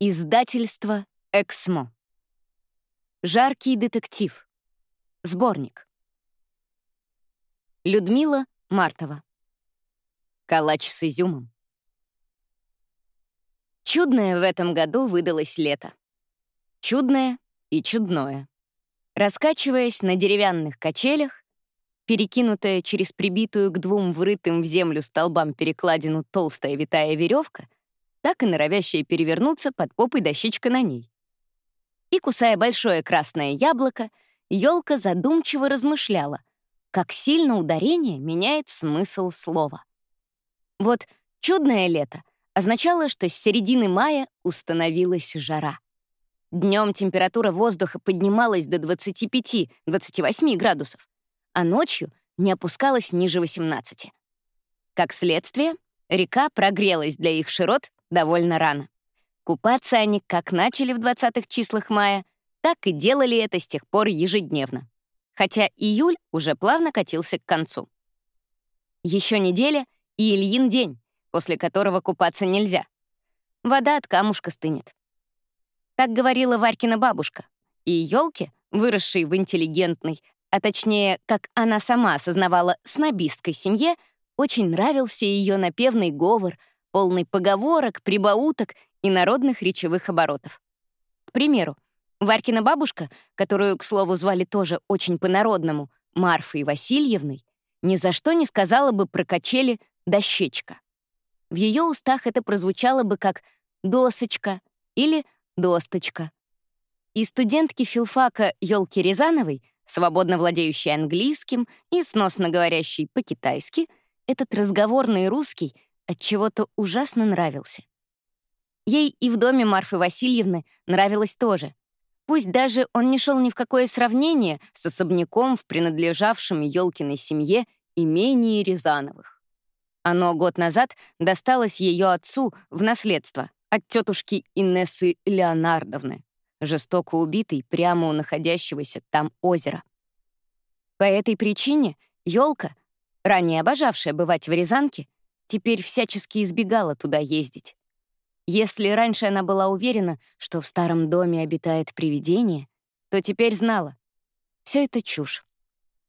Издательство «Эксмо». Жаркий детектив. Сборник. Людмила Мартова. Калач с изюмом. Чудное в этом году выдалось лето. Чудное и чудное. Раскачиваясь на деревянных качелях, перекинутая через прибитую к двум врытым в землю столбам перекладину толстая витая веревка — так и норовящая перевернуться под попой дощечка на ней. И, кусая большое красное яблоко, елка задумчиво размышляла, как сильно ударение меняет смысл слова. Вот «чудное лето» означало, что с середины мая установилась жара. Днем температура воздуха поднималась до 25-28 градусов, а ночью не опускалась ниже 18. Как следствие, река прогрелась для их широт довольно рано. Купаться они как начали в 20-х числах мая, так и делали это с тех пор ежедневно. Хотя июль уже плавно катился к концу. Еще неделя и Ильин день, после которого купаться нельзя. Вода от камушка стынет. Так говорила Варькина бабушка. И елке, выросшей в интеллигентной, а точнее, как она сама осознавала, снобистской семье, очень нравился ее напевный говор, полный поговорок, прибауток и народных речевых оборотов. К примеру, Варькина бабушка, которую, к слову, звали тоже очень по-народному, Марфой Васильевной, ни за что не сказала бы про качели «дощечка». В ее устах это прозвучало бы как «досочка» или «досточка». И студентки филфака Ёлки Рязановой, свободно владеющей английским и сносно говорящей по-китайски, этот разговорный русский — от чего-то ужасно нравился. Ей и в доме Марфы Васильевны нравилось тоже. Пусть даже он не шел ни в какое сравнение с особняком в принадлежавшем Ёлкиной семье имении Рязановых. Оно год назад досталось ее отцу в наследство от тетушки Инессы Леонардовны, жестоко убитой прямо у находящегося там озера. По этой причине Ёлка, ранее обожавшая бывать в Рязанке, теперь всячески избегала туда ездить. Если раньше она была уверена, что в старом доме обитает привидение, то теперь знала. Все это чушь.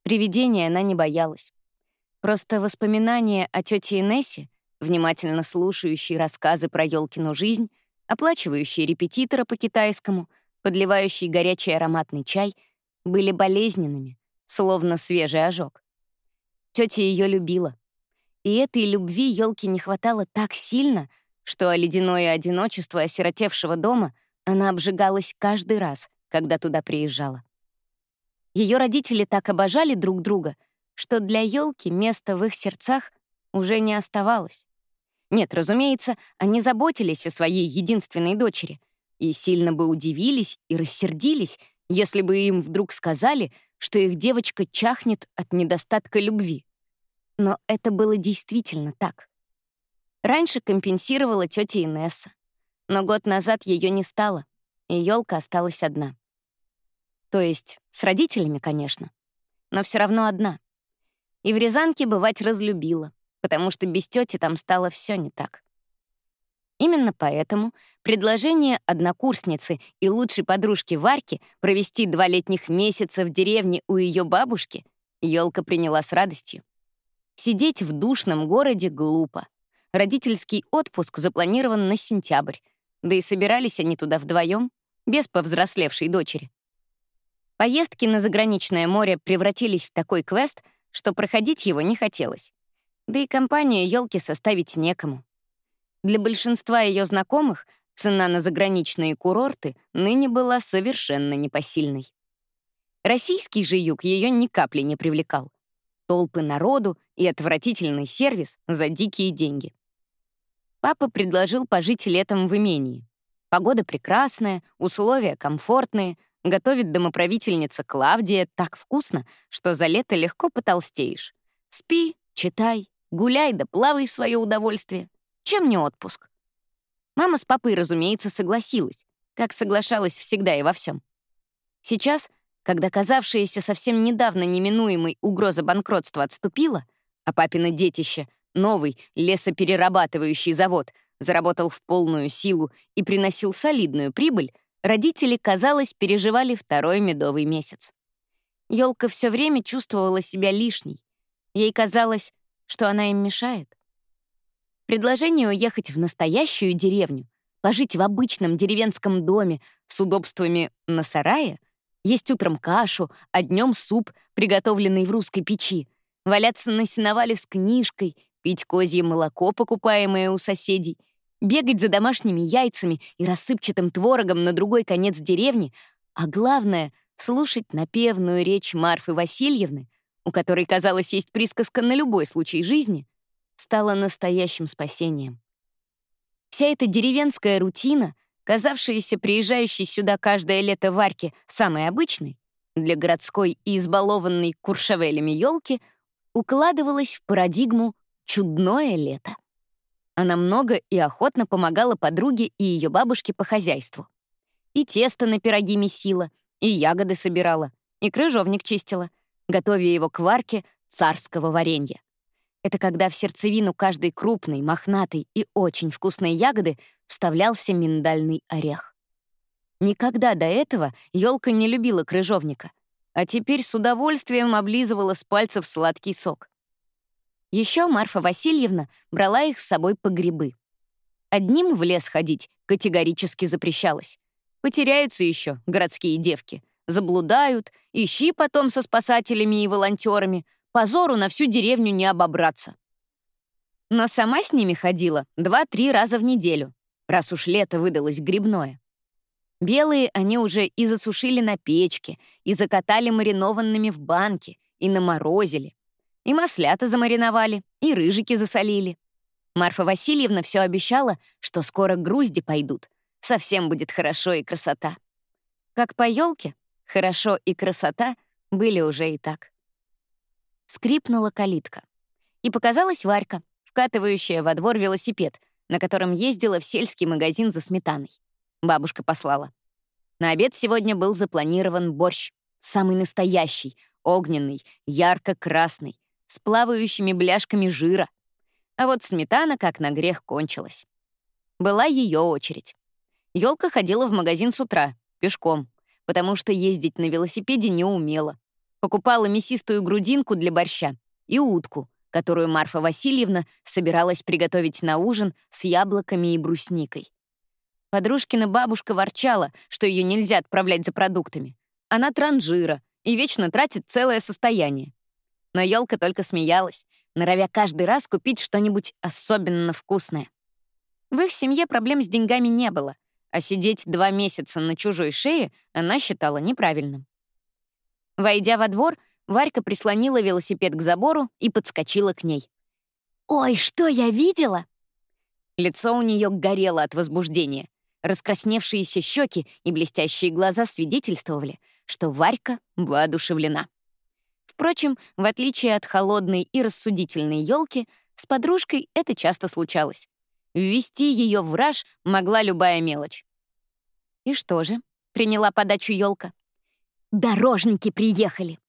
Привидения она не боялась. Просто воспоминания о тете Инессе, внимательно слушающей рассказы про Ёлкину жизнь, оплачивающей репетитора по китайскому, подливающей горячий ароматный чай, были болезненными, словно свежий ожог. Тетя ее любила. И этой любви елки не хватало так сильно, что о ледяное одиночество осиротевшего дома она обжигалась каждый раз, когда туда приезжала. Ее родители так обожали друг друга, что для елки места в их сердцах уже не оставалось. Нет, разумеется, они заботились о своей единственной дочери и сильно бы удивились и рассердились, если бы им вдруг сказали, что их девочка чахнет от недостатка любви. Но это было действительно так. Раньше компенсировала тетя Инесса, но год назад ее не стало, и елка осталась одна. То есть с родителями, конечно, но все равно одна. И в Рязанке бывать разлюбила, потому что без тети там стало все не так. Именно поэтому предложение однокурсницы и лучшей подружки Варки провести два летних месяца в деревне у ее бабушки елка приняла с радостью. Сидеть в душном городе глупо. Родительский отпуск запланирован на сентябрь, да и собирались они туда вдвоем, без повзрослевшей дочери. Поездки на заграничное море превратились в такой квест, что проходить его не хотелось. Да и компанию елки составить некому. Для большинства ее знакомых цена на заграничные курорты ныне была совершенно непосильной. Российский же юг ее ни капли не привлекал толпы народу и отвратительный сервис за дикие деньги. Папа предложил пожить летом в имении. Погода прекрасная, условия комфортные, готовит домоправительница Клавдия так вкусно, что за лето легко потолстеешь. Спи, читай, гуляй да плавай в свое удовольствие. Чем не отпуск? Мама с папой, разумеется, согласилась, как соглашалась всегда и во всем. Сейчас когда казавшаяся совсем недавно неминуемой угроза банкротства отступила, а папино детище, новый лесоперерабатывающий завод, заработал в полную силу и приносил солидную прибыль, родители, казалось, переживали второй медовый месяц. Ёлка все время чувствовала себя лишней. Ей казалось, что она им мешает. Предложение уехать в настоящую деревню, пожить в обычном деревенском доме с удобствами на сарае, есть утром кашу, а днем суп, приготовленный в русской печи, валяться на сеновале с книжкой, пить козье молоко, покупаемое у соседей, бегать за домашними яйцами и рассыпчатым творогом на другой конец деревни, а главное — слушать напевную речь Марфы Васильевны, у которой, казалось, есть присказка на любой случай жизни, стало настоящим спасением. Вся эта деревенская рутина, казавшаяся приезжающей сюда каждое лето Варьке самой обычной, для городской и избалованной куршавелями елки, укладывалась в парадигму «чудное лето». Она много и охотно помогала подруге и ее бабушке по хозяйству. И тесто на пироги месила, и ягоды собирала, и крыжовник чистила, готовя его к варке царского варенья. Это когда в сердцевину каждой крупной, мохнатой и очень вкусной ягоды вставлялся миндальный орех. Никогда до этого елка не любила крыжовника, а теперь с удовольствием облизывала с пальцев сладкий сок. Еще Марфа Васильевна брала их с собой по грибы. Одним в лес ходить категорически запрещалось. Потеряются еще городские девки, заблудают, ищи потом со спасателями и волонтерами, позору на всю деревню не обобраться. Но сама с ними ходила два-три раза в неделю, раз уж лето выдалось грибное. Белые они уже и засушили на печке, и закатали маринованными в банке, и наморозили. И маслята замариновали, и рыжики засолили. Марфа Васильевна все обещала, что скоро грузди пойдут. Совсем будет хорошо и красота. Как по елке, хорошо и красота были уже и так. Скрипнула калитка. И показалась Варька, вкатывающая во двор велосипед, на котором ездила в сельский магазин за сметаной. Бабушка послала. На обед сегодня был запланирован борщ. Самый настоящий, огненный, ярко-красный, с плавающими бляшками жира. А вот сметана, как на грех, кончилась. Была ее очередь. Ёлка ходила в магазин с утра, пешком, потому что ездить на велосипеде не умела. Покупала мясистую грудинку для борща и утку, которую Марфа Васильевна собиралась приготовить на ужин с яблоками и брусникой. Подружкина бабушка ворчала, что ее нельзя отправлять за продуктами. Она транжира и вечно тратит целое состояние. Но елка только смеялась, норовя каждый раз купить что-нибудь особенно вкусное. В их семье проблем с деньгами не было, а сидеть два месяца на чужой шее она считала неправильным. Войдя во двор, Варька прислонила велосипед к забору и подскочила к ней. «Ой, что я видела?» Лицо у нее горело от возбуждения. Раскрасневшиеся щеки и блестящие глаза свидетельствовали, что Варька воодушевлена. Впрочем, в отличие от холодной и рассудительной елки, с подружкой это часто случалось. Ввести ее в раж могла любая мелочь. «И что же?» — приняла подачу елка. Дорожники приехали.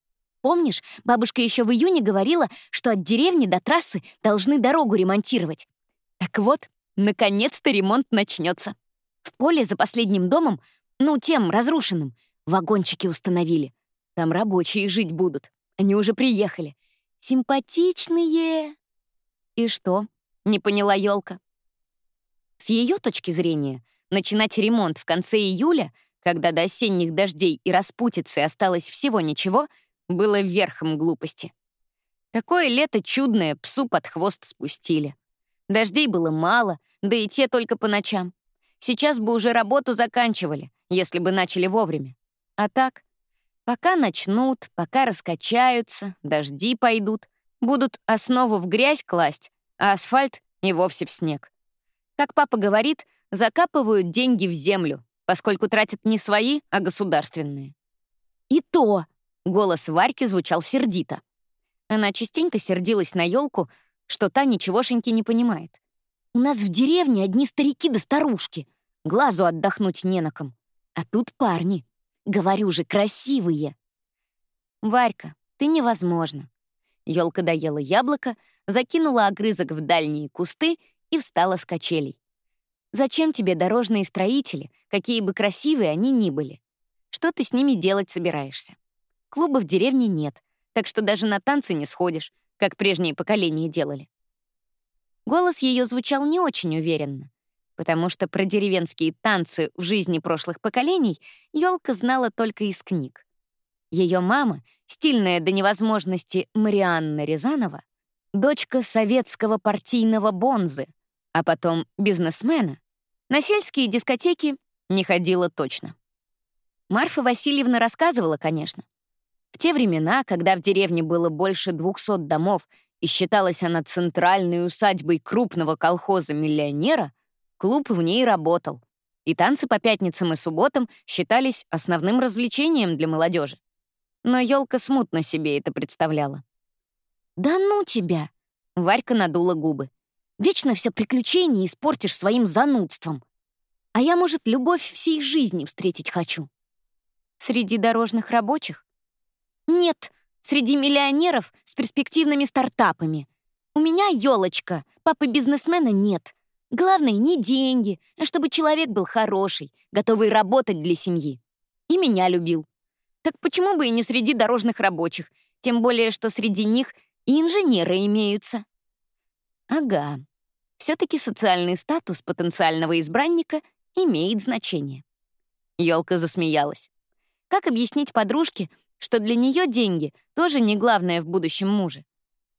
Помнишь, бабушка еще в июне говорила, что от деревни до трассы должны дорогу ремонтировать. Так вот, наконец-то ремонт начнется. В поле за последним домом, ну, тем разрушенным, вагончики установили. Там рабочие жить будут. Они уже приехали. Симпатичные. И что? Не поняла елка. С ее точки зрения, начинать ремонт в конце июля — когда до осенних дождей и распутицы осталось всего ничего, было верхом глупости. Такое лето чудное псу под хвост спустили. Дождей было мало, да и те только по ночам. Сейчас бы уже работу заканчивали, если бы начали вовремя. А так, пока начнут, пока раскачаются, дожди пойдут, будут основу в грязь класть, а асфальт и вовсе в снег. Как папа говорит, закапывают деньги в землю, поскольку тратят не свои, а государственные. «И то!» — голос Варьки звучал сердито. Она частенько сердилась на елку, что та ничегошеньки не понимает. «У нас в деревне одни старики да старушки. Глазу отдохнуть не на ком. А тут парни. Говорю же, красивые!» «Варька, ты невозможно!» Ёлка доела яблоко, закинула огрызок в дальние кусты и встала с качелей. Зачем тебе дорожные строители, какие бы красивые они ни были? Что ты с ними делать собираешься? Клуба в деревне нет, так что даже на танцы не сходишь, как прежние поколения делали. Голос ее звучал не очень уверенно, потому что про деревенские танцы в жизни прошлых поколений Ёлка знала только из книг. Ее мама, стильная до невозможности Марианна Рязанова, дочка советского партийного бонзы, а потом бизнесмена, на сельские дискотеки не ходила точно. Марфа Васильевна рассказывала, конечно. В те времена, когда в деревне было больше 200 домов и считалась она центральной усадьбой крупного колхоза-миллионера, клуб в ней работал, и танцы по пятницам и субботам считались основным развлечением для молодежи. Но елка смутно себе это представляла. «Да ну тебя!» — Варька надула губы. «Вечно все приключения испортишь своим занудством. А я, может, любовь всей жизни встретить хочу». Среди дорожных рабочих? Нет, среди миллионеров с перспективными стартапами. У меня елочка, папы бизнесмена нет. Главное не деньги, а чтобы человек был хороший, готовый работать для семьи. И меня любил. Так почему бы и не среди дорожных рабочих? Тем более, что среди них и инженеры имеются. Ага. Все таки социальный статус потенциального избранника имеет значение. Ёлка засмеялась. Как объяснить подружке, что для нее деньги тоже не главное в будущем муже?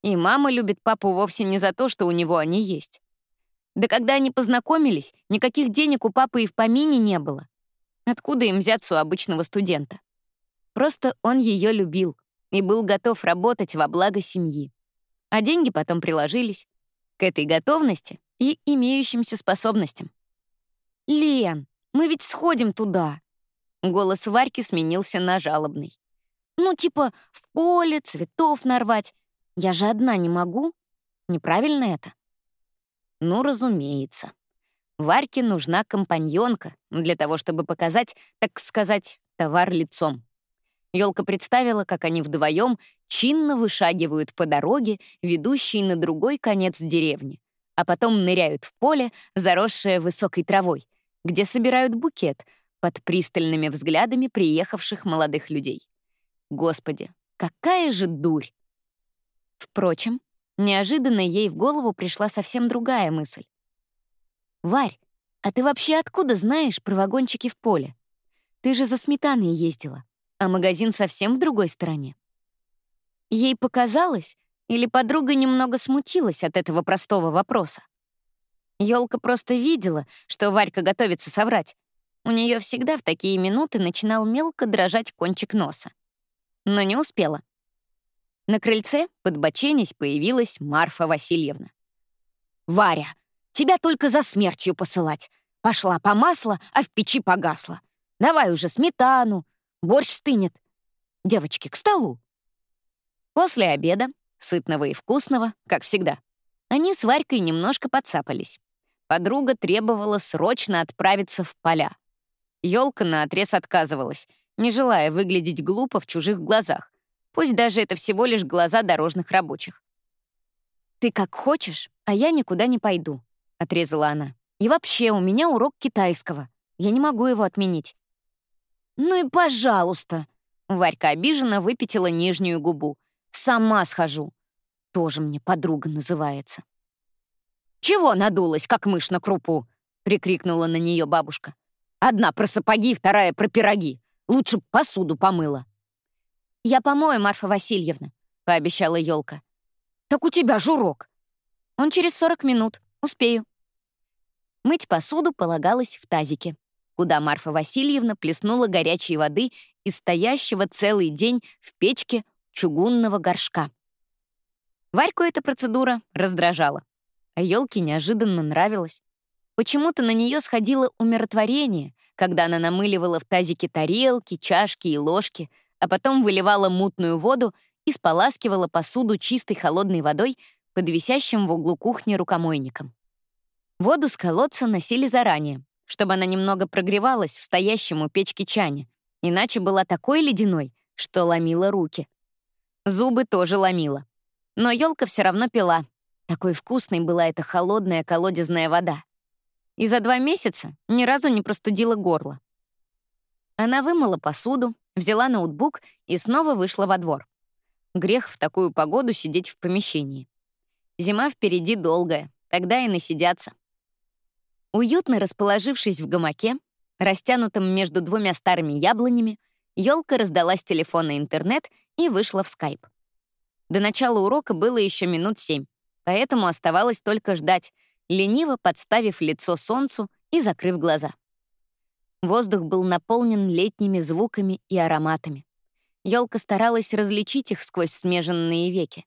И мама любит папу вовсе не за то, что у него они есть. Да когда они познакомились, никаких денег у папы и в помине не было. Откуда им взяться у обычного студента? Просто он ее любил и был готов работать во благо семьи. А деньги потом приложились к этой готовности и имеющимся способностям. «Лен, мы ведь сходим туда», Голос Варьки сменился на жалобный. «Ну, типа, в поле, цветов нарвать. Я же одна не могу. Неправильно это?» «Ну, разумеется. Варьке нужна компаньонка для того, чтобы показать, так сказать, товар лицом». Ёлка представила, как они вдвоем чинно вышагивают по дороге, ведущей на другой конец деревни, а потом ныряют в поле, заросшее высокой травой, где собирают букет — под пристальными взглядами приехавших молодых людей. Господи, какая же дурь! Впрочем, неожиданно ей в голову пришла совсем другая мысль. «Варь, а ты вообще откуда знаешь про вагончики в поле? Ты же за сметаной ездила, а магазин совсем в другой стороне». Ей показалось, или подруга немного смутилась от этого простого вопроса. Ёлка просто видела, что Варька готовится соврать, у нее всегда в такие минуты начинал мелко дрожать кончик носа. Но не успела. На крыльце, подбоченясь, появилась Марфа Васильевна. «Варя, тебя только за смертью посылать. Пошла по масло, а в печи погасла. Давай уже сметану, борщ стынет. Девочки, к столу». После обеда, сытного и вкусного, как всегда, они с Варькой немножко подцапались. Подруга требовала срочно отправиться в поля. Ёлка наотрез отказывалась, не желая выглядеть глупо в чужих глазах, пусть даже это всего лишь глаза дорожных рабочих. «Ты как хочешь, а я никуда не пойду», — отрезала она. «И вообще, у меня урок китайского. Я не могу его отменить». «Ну и пожалуйста», — Варька обиженно выпятила нижнюю губу. «Сама схожу. Тоже мне подруга называется». «Чего надулась, как мышь на крупу?» — прикрикнула на нее бабушка. Одна про сапоги, вторая про пироги. Лучше посуду помыла. «Я помою, Марфа Васильевна», — пообещала елка. «Так у тебя ж урок». «Он через 40 минут. Успею». Мыть посуду полагалось в тазике, куда Марфа Васильевна плеснула горячей воды из стоящего целый день в печке чугунного горшка. Варьку эта процедура раздражала, а елке неожиданно нравилась. Почему-то на нее сходило умиротворение, когда она намыливала в тазике тарелки, чашки и ложки, а потом выливала мутную воду и споласкивала посуду чистой холодной водой под висящим в углу кухни рукомойником. Воду с колодца носили заранее, чтобы она немного прогревалась в стоящем у печки чане, иначе была такой ледяной, что ломила руки. Зубы тоже ломила. Но елка все равно пила. Такой вкусной была эта холодная колодезная вода. и за два месяца ни разу не простудила горло. Она вымыла посуду, взяла ноутбук и снова вышла во двор. Грех в такую погоду сидеть в помещении. Зима впереди долгая, тогда и насидятся. Уютно расположившись в гамаке, растянутом между двумя старыми яблонями, елка раздалась телефон и интернет и вышла в скайп. До начала урока было еще минут семь, поэтому оставалось только ждать, лениво подставив лицо солнцу и закрыв глаза. Воздух был наполнен летними звуками и ароматами. Елка старалась различить их сквозь смеженные веки.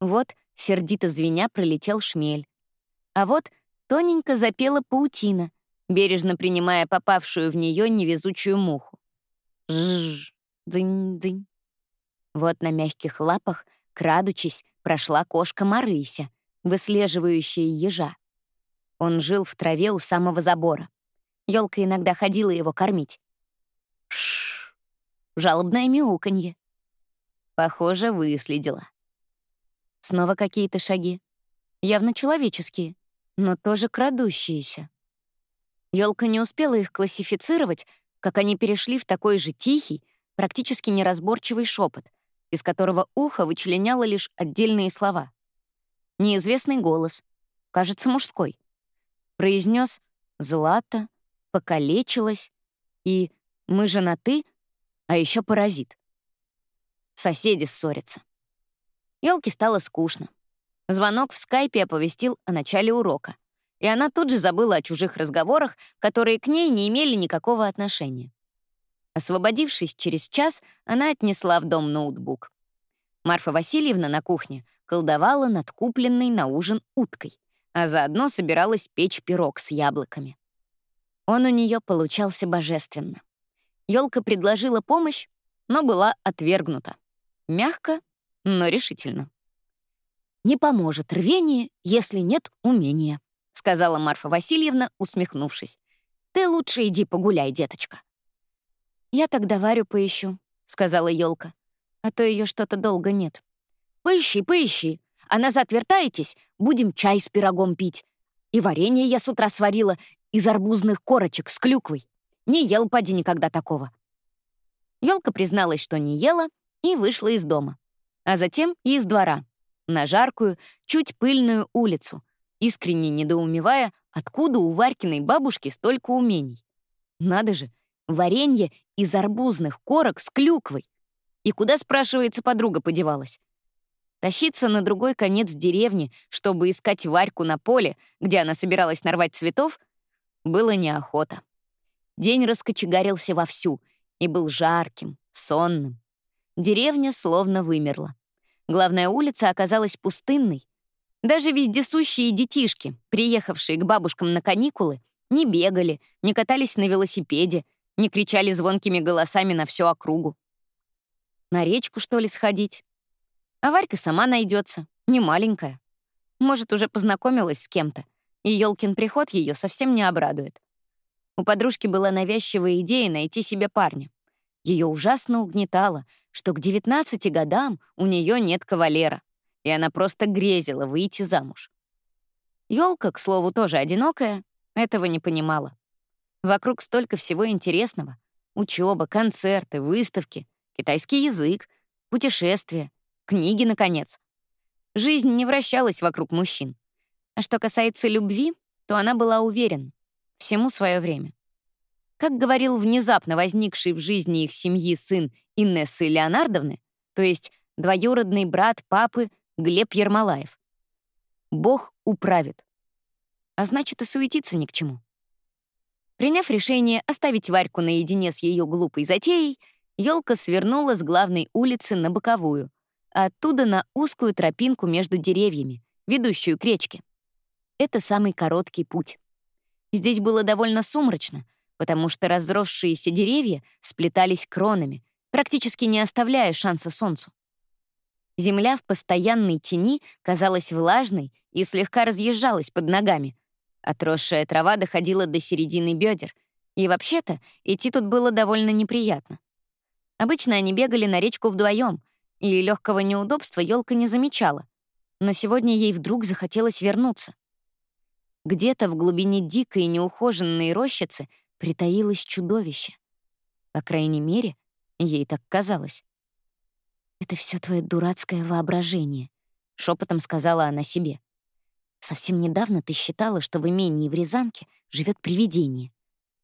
Вот, сердито звеня, пролетел шмель. А вот тоненько запела паутина, бережно принимая попавшую в нее невезучую муху. Жжж, дзынь-дзынь. Вот на мягких лапах, крадучись, прошла кошка Марыся, выслеживающая ежа. Он жил в траве у самого забора. Ёлка иногда ходила его кормить. Шш, жалобное мяуканье. Похоже, выследила. Снова какие-то шаги. Явно человеческие, но тоже крадущиеся. Ёлка не успела их классифицировать, как они перешли в такой же тихий, практически неразборчивый шепот, из которого ухо вычленяло лишь отдельные слова. Неизвестный голос, кажется, мужской, произнес «Злата», «покалечилась» и «мы женаты», а еще «паразит». Соседи ссорятся. Ёлке стало скучно. Звонок в скайпе оповестил о начале урока, и она тут же забыла о чужих разговорах, которые к ней не имели никакого отношения. Освободившись через час, она отнесла в дом ноутбук. Марфа Васильевна на кухне колдовала над купленной на ужин уткой, а заодно собиралась печь пирог с яблоками. Он у нее получался божественно. Ёлка предложила помощь, но была отвергнута. Мягко но решительно. «Не поможет рвение, если нет умения», — сказала Марфа Васильевна, усмехнувшись. «Ты лучше иди погуляй, деточка». «Я тогда Варю поищу», — сказала елка, «а то ее что-то долго нет». «Поищи, поищи, а назад вертаетесь, будем чай с пирогом пить. И варенье я с утра сварила из арбузных корочек с клюквой. Не ел поди никогда такого». Елка призналась, что не ела, и вышла из дома а затем и из двора, на жаркую, чуть пыльную улицу, искренне недоумевая, откуда у Варькиной бабушки столько умений. Надо же, варенье из арбузных корок с клюквой. И куда, спрашивается, подруга подевалась? Тащиться на другой конец деревни, чтобы искать Варьку на поле, где она собиралась нарвать цветов, было неохота. День раскочегарился вовсю и был жарким, сонным. Деревня словно вымерла. Главная улица оказалась пустынной. Даже вездесущие детишки, приехавшие к бабушкам на каникулы, не бегали, не катались на велосипеде, не кричали звонкими голосами на всю округу. На речку, что ли, сходить? А Варька сама найдется, не маленькая. Может, уже познакомилась с кем-то, и Ёлкин приход ее совсем не обрадует. У подружки была навязчивая идея найти себе парня. Ее ужасно угнетало, что к 19 годам у нее нет кавалера, и она просто грезила выйти замуж. Ёлка, к слову, тоже одинокая, этого не понимала. Вокруг столько всего интересного. Учеба, концерты, выставки, китайский язык, путешествия, книги, наконец. Жизнь не вращалась вокруг мужчин. А что касается любви, то она была уверена. Всему свое время. Как говорил внезапно возникший в жизни их семьи сын Инессы Леонардовны, то есть двоюродный брат папы Глеб Ермолаев. Бог управит. А значит, и суетиться ни к чему. Приняв решение оставить Варьку наедине с ее глупой затеей, елка свернула с главной улицы на боковую, а оттуда на узкую тропинку между деревьями, ведущую к речке. Это самый короткий путь. Здесь было довольно сумрачно, потому что разросшиеся деревья сплетались кронами, практически не оставляя шанса солнцу. Земля в постоянной тени казалась влажной и слегка разъезжалась под ногами. Отросшая трава доходила до середины бедер, и вообще-то идти тут было довольно неприятно. Обычно они бегали на речку вдвоем, и легкого неудобства елка не замечала. Но сегодня ей вдруг захотелось вернуться. где-то в глубине дикой неухоженной рощицы притаилось чудовище. По крайней мере, ей так казалось. «Это все твое дурацкое воображение», — шепотом сказала она себе. «Совсем недавно ты считала, что в имении в Рязанке живет привидение.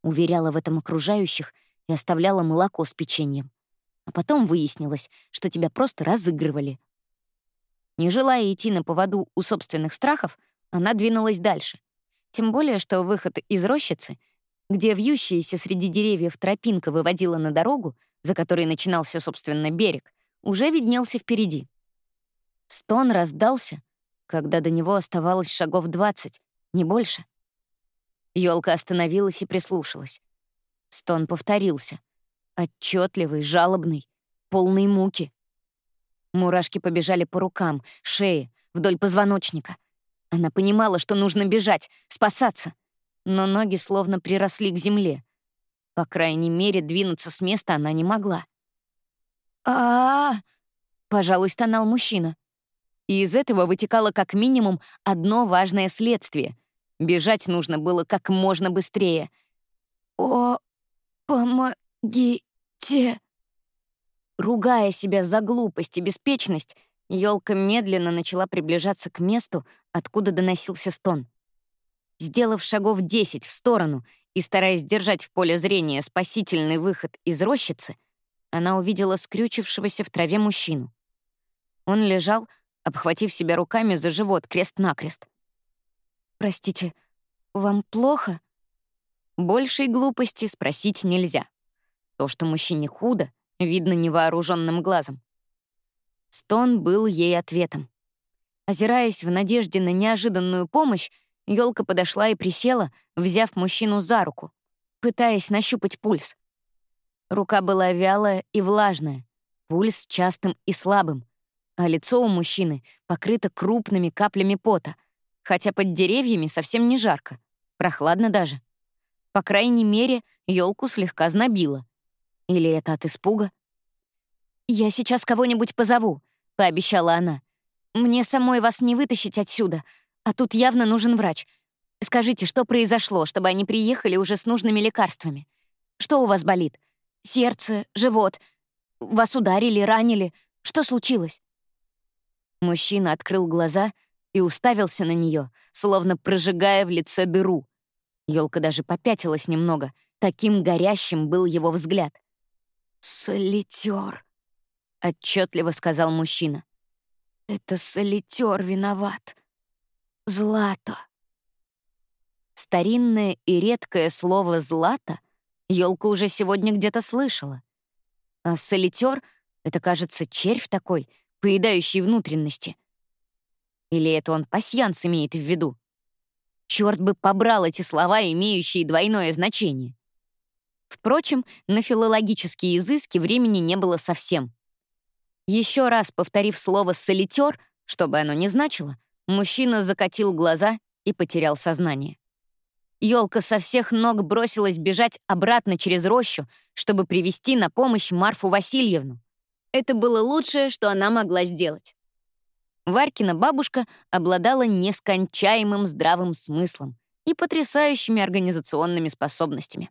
Уверяла в этом окружающих и оставляла молоко с печеньем. А потом выяснилось, что тебя просто разыгрывали. Не желая идти на поводу у собственных страхов, она двинулась дальше. Тем более, что выход из рощицы, где вьющаяся среди деревьев тропинка выводила на дорогу, за которой начинался, собственно, берег, уже виднелся впереди. Стон раздался, когда до него оставалось шагов двадцать, не больше. Ёлка остановилась и прислушалась. Стон повторился. Отчетливый, жалобный, полный муки. Мурашки побежали по рукам, шее, вдоль позвоночника. Она понимала, что нужно бежать, спасаться. Но ноги словно приросли к земле. По крайней мере, двинуться с места она не могла. а, -а, -а пожалуй, стонал мужчина. И из этого вытекало как минимум одно важное следствие. Бежать нужно было как можно быстрее. «О, помогите!» Ругая себя за глупость и беспечность, Ёлка медленно начала приближаться к месту, откуда доносился стон. Сделав шагов десять в сторону и стараясь держать в поле зрения спасительный выход из рощицы, она увидела скрючившегося в траве мужчину. Он лежал, обхватив себя руками за живот крест-накрест. «Простите, вам плохо?» Большей глупости спросить нельзя. То, что мужчине худо, видно невооруженным глазом. Стон был ей ответом. Озираясь в надежде на неожиданную помощь, Ёлка подошла и присела, взяв мужчину за руку, пытаясь нащупать пульс. Рука была вялая и влажная, пульс частым и слабым, а лицо у мужчины покрыто крупными каплями пота, хотя под деревьями совсем не жарко, прохладно даже. По крайней мере, Ёлку слегка знобило. Или это от испуга? «Я сейчас кого-нибудь позову», — пообещала она. «Мне самой вас не вытащить отсюда, а тут явно нужен врач. Скажите, что произошло, чтобы они приехали уже с нужными лекарствами? Что у вас болит? Сердце, живот? Вас ударили, ранили? Что случилось?» Мужчина открыл глаза и уставился на нее, словно прожигая в лице дыру. Ёлка даже попятилась немного, таким горящим был его взгляд. «Солитер», — отчетливо сказал мужчина. «Это солитер виноват. Злато». Старинное и редкое слово «злато» Ёлка уже сегодня где-то слышала. А солитер — это, кажется, червь такой, поедающий внутренности. Или это он пасьянс имеет в виду? Черт бы побрал эти слова, имеющие двойное значение. Впрочем, на филологические изыски времени не было совсем. Еще раз повторив слово «солитер», чтобы оно не значило, мужчина закатил глаза и потерял сознание. Ёлка со всех ног бросилась бежать обратно через рощу, чтобы привести на помощь Марфу Васильевну. Это было лучшее, что она могла сделать. Варькина бабушка обладала нескончаемым здравым смыслом и потрясающими организационными способностями.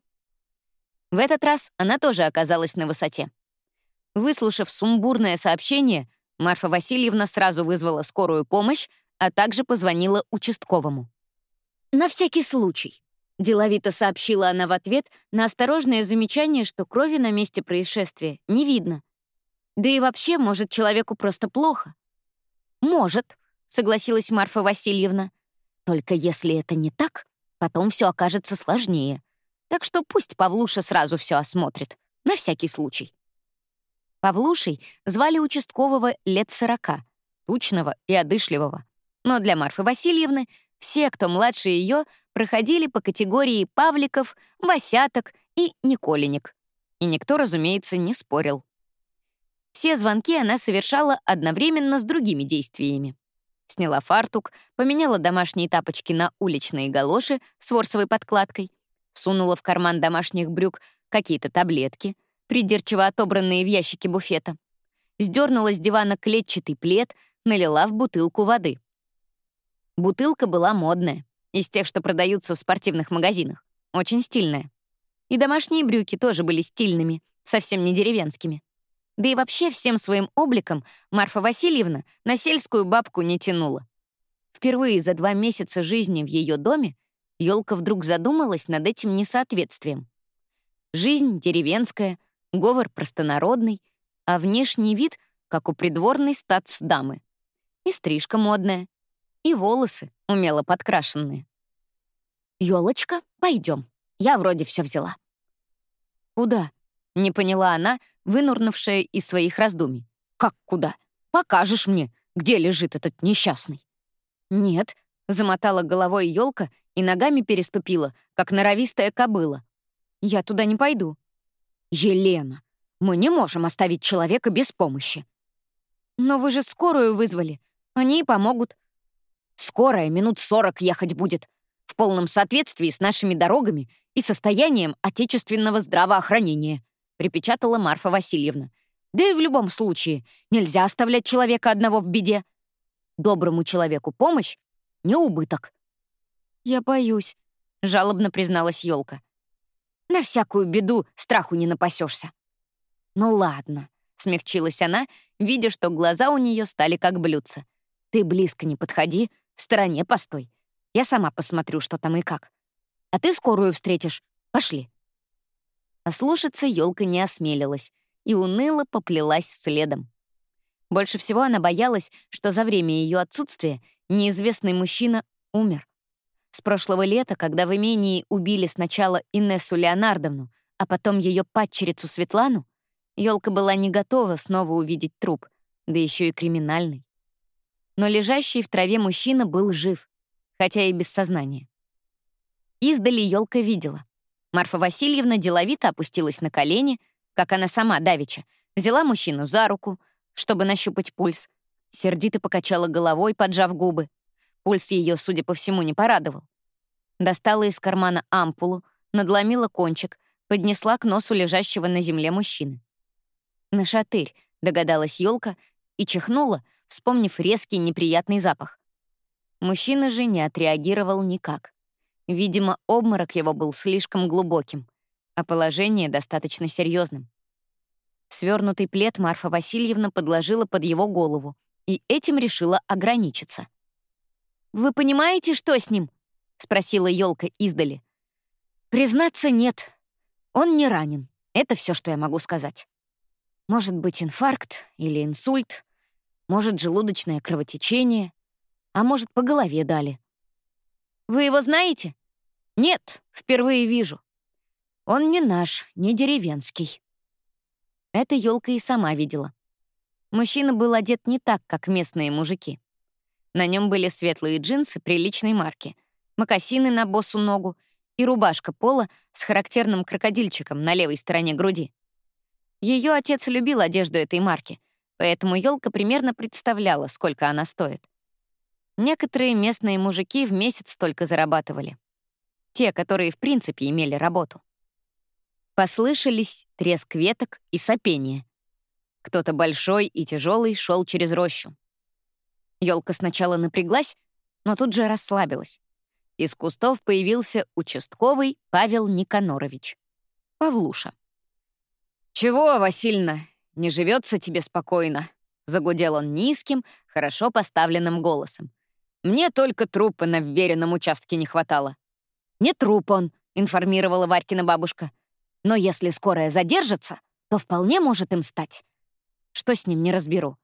В этот раз она тоже оказалась на высоте. Выслушав сумбурное сообщение, Марфа Васильевна сразу вызвала скорую помощь, а также позвонила участковому. «На всякий случай», — деловито сообщила она в ответ на осторожное замечание, что крови на месте происшествия не видно. Да и вообще, может, человеку просто плохо. «Может», — согласилась Марфа Васильевна. «Только если это не так, потом все окажется сложнее. Так что пусть Павлуша сразу все осмотрит, на всякий случай». Павлушей звали участкового лет сорока, тучного и одышливого. Но для Марфы Васильевны все, кто младше ее, проходили по категории Павликов, Васяток и Николиник. И никто, разумеется, не спорил. Все звонки она совершала одновременно с другими действиями. Сняла фартук, поменяла домашние тапочки на уличные галоши с ворсовой подкладкой, сунула в карман домашних брюк какие-то таблетки, придирчиво отобранные в ящике буфета, сдернула с дивана клетчатый плед, налила в бутылку воды. Бутылка была модная, из тех, что продаются в спортивных магазинах. Очень стильная. И домашние брюки тоже были стильными, совсем не деревенскими. Да и вообще всем своим обликом Марфа Васильевна на сельскую бабку не тянула. Впервые за два месяца жизни в ее доме Ёлка вдруг задумалась над этим несоответствием. Жизнь деревенская, говор простонародный, а внешний вид, как у придворной статс-дамы. И стрижка модная, и волосы умело подкрашенные. Ёлочка, пойдем. Я вроде все взяла». «Куда?» — не поняла она, вынурнувшая из своих раздумий. «Как куда? Покажешь мне, где лежит этот несчастный». «Нет», — замотала головой елка и ногами переступила, как норовистая кобыла. «Я туда не пойду». «Елена, мы не можем оставить человека без помощи». «Но вы же скорую вызвали. Они и помогут». «Скорая минут сорок ехать будет, в полном соответствии с нашими дорогами и состоянием отечественного здравоохранения», припечатала Марфа Васильевна. «Да и в любом случае нельзя оставлять человека одного в беде. Доброму человеку помощь — не убыток». «Я боюсь», — жалобно призналась елка. «На всякую беду страху не напасешься. «Ну ладно», — смягчилась она, видя, что глаза у нее стали как блюдца. «Ты близко не подходи, в стороне постой. Я сама посмотрю, что там и как. А ты скорую встретишь. Пошли». Ослушаться елка не осмелилась и уныло поплелась следом. Больше всего она боялась, что за время ее отсутствия неизвестный мужчина умер. С прошлого лета, когда в имении убили сначала Инессу Леонардовну, а потом ее падчерицу Светлану, елка была не готова снова увидеть труп, да еще и криминальный. Но лежащий в траве мужчина был жив хотя и без сознания. Издали елка видела. Марфа Васильевна деловито опустилась на колени, как она сама давеча, взяла мужчину за руку, чтобы нащупать пульс, сердито покачала головой, поджав губы. Пульс ее, судя по всему, не порадовал. Достала из кармана ампулу, надломила кончик, поднесла к носу лежащего на земле мужчины. «Нашатырь», — догадалась елка и чихнула, вспомнив резкий неприятный запах. Мужчина же не отреагировал никак. Видимо, обморок его был слишком глубоким, а положение достаточно серьезным. Свернутый плед Марфа Васильевна подложила под его голову и этим решила ограничиться. «Вы понимаете, что с ним?» — спросила елка издали. «Признаться, нет. Он не ранен. Это все, что я могу сказать. Может быть, инфаркт или инсульт, может, желудочное кровотечение, а может, по голове дали. Вы его знаете? Нет, впервые вижу. Он не наш, не деревенский. Эта елка и сама видела. Мужчина был одет не так, как местные мужики. На нем были светлые джинсы приличной марки, мокасины на босу ногу и рубашка пола с характерным крокодильчиком на левой стороне груди. Ее отец любил одежду этой марки, поэтому елка примерно представляла, сколько она стоит. Некоторые местные мужики в месяц только зарабатывали. Те, которые в принципе имели работу. Послышались треск веток и сопение. Кто-то большой и тяжелый шел через рощу. Елка сначала напряглась, но тут же расслабилась. Из кустов появился участковый Павел Никанорович. Павлуша. «Чего, Васильна, не живется тебе спокойно?» — загудел он низким, хорошо поставленным голосом. Мне только трупа на вверенном участке не хватало. «Не труп он», — информировала Варькина бабушка. «Но если скорая задержится, то вполне может им стать. Что с ним, не разберу.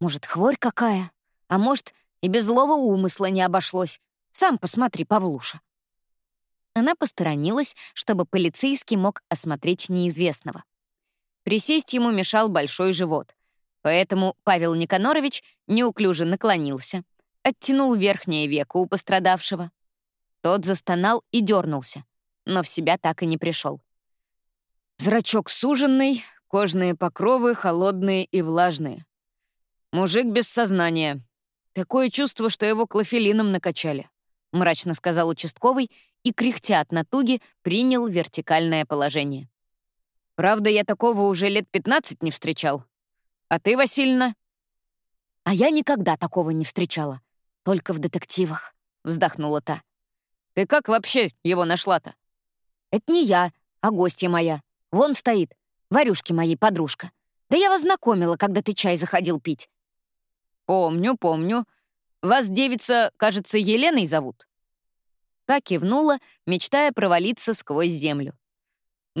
Может, хворь какая? А может, и без злого умысла не обошлось. Сам посмотри, Павлуша». Она посторонилась, чтобы полицейский мог осмотреть неизвестного. Присесть ему мешал большой живот. Поэтому Павел Никанорович неуклюже наклонился — оттянул верхнее веко у пострадавшего. Тот застонал и дернулся, но в себя так и не пришел. Зрачок суженный, кожные покровы холодные и влажные. Мужик без сознания. Такое чувство, что его клофелином накачали, мрачно сказал участковый и, кряхтя от натуги, принял вертикальное положение. Правда, я такого уже лет 15 не встречал. А ты, Васильна? А я никогда такого не встречала. «Только в детективах», — вздохнула та. Ты как вообще его нашла-то?» «Это не я, а гостья моя. Вон стоит, Варюшки моей подружка. Да я вас знакомила, когда ты чай заходил пить». «Помню, помню. Вас девица, кажется, Еленой зовут?» Так кивнула, мечтая провалиться сквозь землю.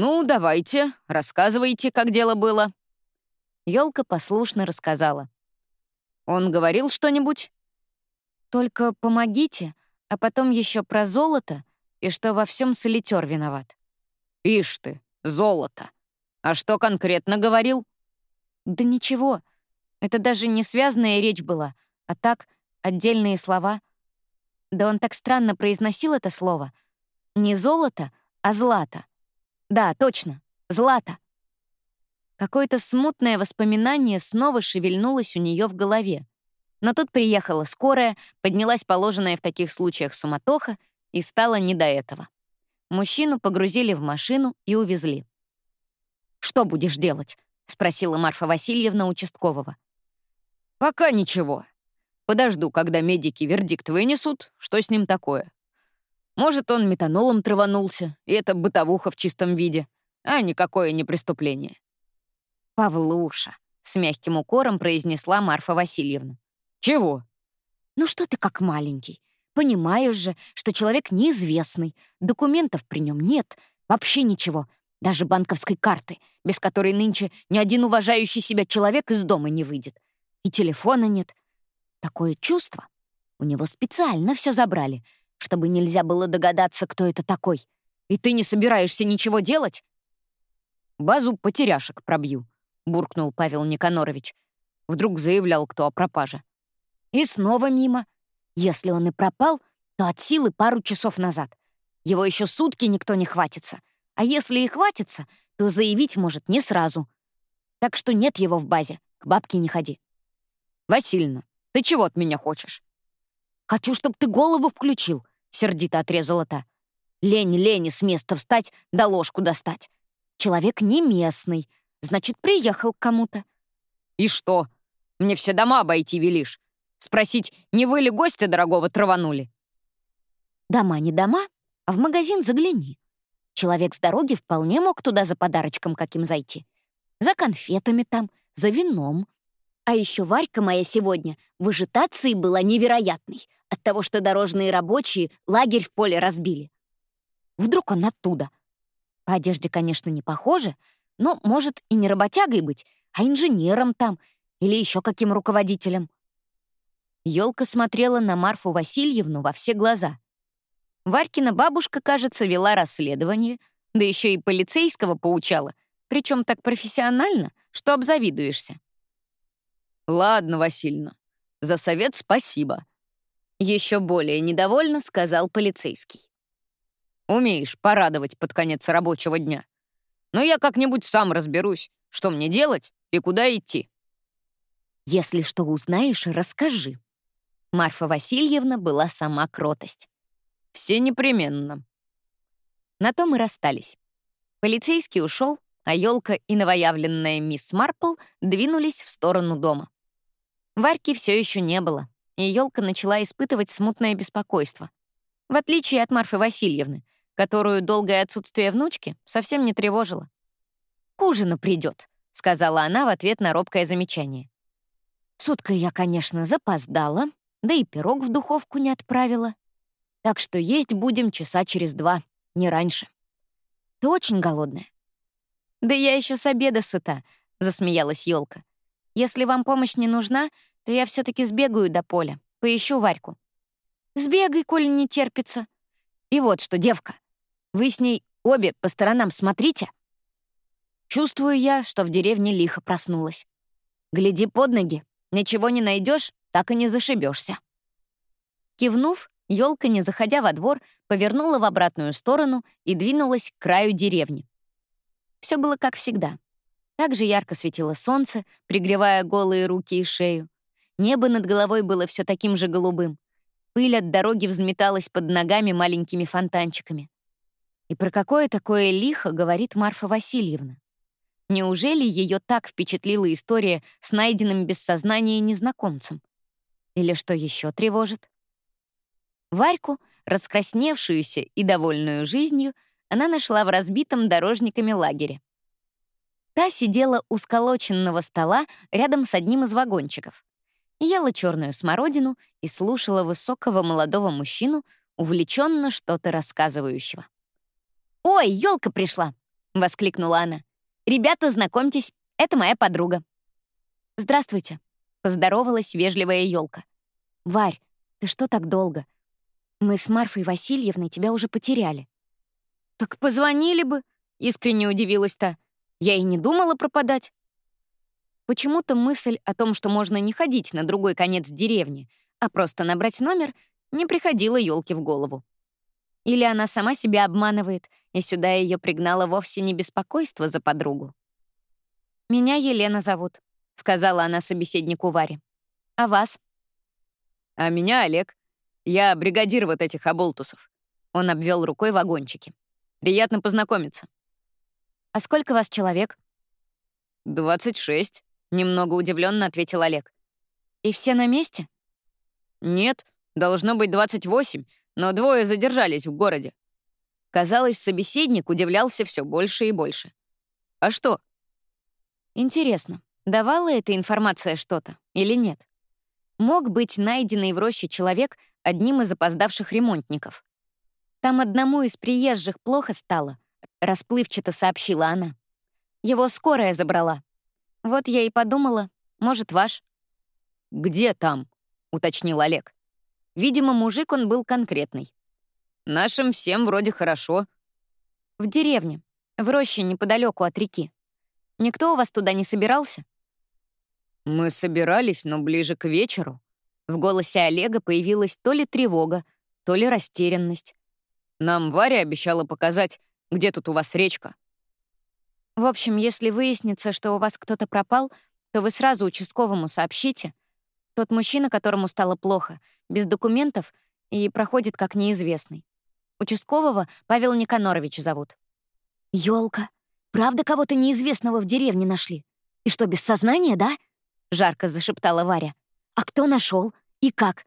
«Ну, давайте, рассказывайте, как дело было». Ёлка послушно рассказала. «Он говорил что-нибудь?» «Только помогите, а потом еще про золото и что во всем солитер виноват». «Ишь ты, золото! А что конкретно говорил?» «Да ничего. Это даже не связанная речь была, а так, отдельные слова. Да он так странно произносил это слово. Не золото, а злато. Да, точно, злато. Какое-то смутное воспоминание снова шевельнулось у нее в голове. Но тут приехала скорая, поднялась положенная в таких случаях суматоха, и стало не до этого. Мужчину погрузили в машину и увезли. «Что будешь делать?» — спросила Марфа Васильевна участкового. «Пока ничего. Подожду, когда медики вердикт вынесут, что с ним такое. Может, он метанолом траванулся, и это бытовуха в чистом виде, а никакое не преступление». «Павлуша», — с мягким укором произнесла Марфа Васильевна. «Чего?» «Ну что ты как маленький? Понимаешь же, что человек неизвестный, документов при нем нет, вообще ничего, даже банковской карты, без которой нынче ни один уважающий себя человек из дома не выйдет. И телефона нет. Такое чувство. У него специально все забрали, чтобы нельзя было догадаться, кто это такой. И ты не собираешься ничего делать? «Базу потеряшек пробью», — буркнул Павел Никанорович. Вдруг заявлял кто о пропаже. И снова мимо. Если он и пропал, то от силы пару часов назад. Его еще сутки никто не хватится. А если и хватится, то заявить может не сразу. Так что нет его в базе, к бабке не ходи. «Васильевна, ты чего от меня хочешь?» «Хочу, чтобы ты голову включил», — сердито отрезала та. «Лень, лень с места встать, да ложку достать. Человек не местный, значит, приехал к кому-то». «И что? Мне все дома обойти велишь? Спросить, не вы ли гостя дорогого траванули?» «Дома не дома, а в магазин загляни. Человек с дороги вполне мог туда за подарочком каким зайти. За конфетами там, за вином. А еще Варька моя сегодня в ажитации была невероятной от того, что дорожные рабочие лагерь в поле разбили. Вдруг он оттуда. По одежде, конечно, не похоже, но может и не работягой быть, а инженером там или еще каким руководителем. Ёлка смотрела на Марфу Васильевну во все глаза — Варькина бабушка, кажется, вела расследование, да еще и полицейского поучала, причем так профессионально, что обзавидуешься. «Ладно, Васильевна, за совет спасибо», — еще более недовольно сказал полицейский. «Умеешь порадовать под конец рабочего дня. Но я как-нибудь сам разберусь, что мне делать и куда идти». «Если что узнаешь, расскажи». Марфа Васильевна была сама кротость. Все непременно. На том и расстались. Полицейский ушел, а елка и новоявленная мисс Марпл двинулись в сторону дома. Варьки все еще не было, и елка начала испытывать смутное беспокойство. В отличие от Марфы Васильевны, которую долгое отсутствие внучки совсем не тревожило. «К ужину придет», — сказала она в ответ на робкое замечание. Суткой я, конечно, запоздала, да и пирог в духовку не отправила. Так что есть будем часа через два, не раньше. Ты очень голодная?» «Да я еще с обеда сыта», — засмеялась елка. «Если вам помощь не нужна, то я все таки сбегаю до поля, поищу Варьку». «Сбегай, коль не терпится». «И вот что, девка, вы с ней обе по сторонам смотрите». Чувствую я, что в деревне лихо проснулась. Гляди под ноги, ничего не найдешь, так и не зашибешься. Кивнув, Ёлка, не заходя во двор, повернула в обратную сторону и двинулась к краю деревни. Все было как всегда. Так же ярко светило солнце, пригревая голые руки и шею. Небо над головой было все таким же голубым. Пыль от дороги взметалась под ногами маленькими фонтанчиками. И про какое такое лихо говорит Марфа Васильевна? Неужели ее так впечатлила история с найденным без сознания незнакомцем? Или что еще тревожит? Варьку, раскрасневшуюся и довольную жизнью, она нашла в разбитом дорожниками лагере. Та сидела у сколоченного стола рядом с одним из вагончиков. Ела черную смородину и слушала высокого молодого мужчину, увлеченно что-то рассказывающего. «Ой, елка пришла!» — воскликнула она. «Ребята, знакомьтесь, это моя подруга». «Здравствуйте», — поздоровалась вежливая елка. «Варь, ты что так долго? Мы с Марфой Васильевной тебя уже потеряли». «Так позвонили бы», — искренне удивилась та. «Я и не думала пропадать». Почему-то мысль о том, что можно не ходить на другой конец деревни, а просто набрать номер, не приходила елке в голову. Или она сама себя обманывает, и сюда ее пригнало вовсе не беспокойство за подругу. «Меня Елена зовут», — сказала она собеседнику Варе. «А вас?» «А меня Олег. Я бригадир вот этих оболтусов». Он обвел рукой вагончики. «Приятно познакомиться». «А сколько вас человек?» «Двадцать шесть», — немного удивленно ответил Олег. «И все на месте?» «Нет, должно быть двадцать восемь, но двое задержались в городе». Казалось, собеседник удивлялся все больше и больше. «А что?» «Интересно, давала эта информация что-то или нет?» Мог быть найденный в роще человек одним из опоздавших ремонтников. Там одному из приезжих плохо стало, расплывчато сообщила она. Его скорая забрала. Вот я и подумала, может, ваш. «Где там?» — уточнил Олег. Видимо, мужик он был конкретный. «Нашим всем вроде хорошо». «В деревне, в роще неподалеку от реки. Никто у вас туда не собирался?» «Мы собирались, но ближе к вечеру». В голосе Олега появилась то ли тревога, то ли растерянность. «Нам Варя обещала показать, где тут у вас речка». В общем, если выяснится, что у вас кто-то пропал, то вы сразу участковому сообщите. Тот мужчина, которому стало плохо, без документов и проходит как неизвестный. Участкового Павел Никанорович зовут. Ёлка, правда кого-то неизвестного в деревне нашли? И что, без сознания, да?» — жарко зашептала Варя. «А кто нашел? И как?»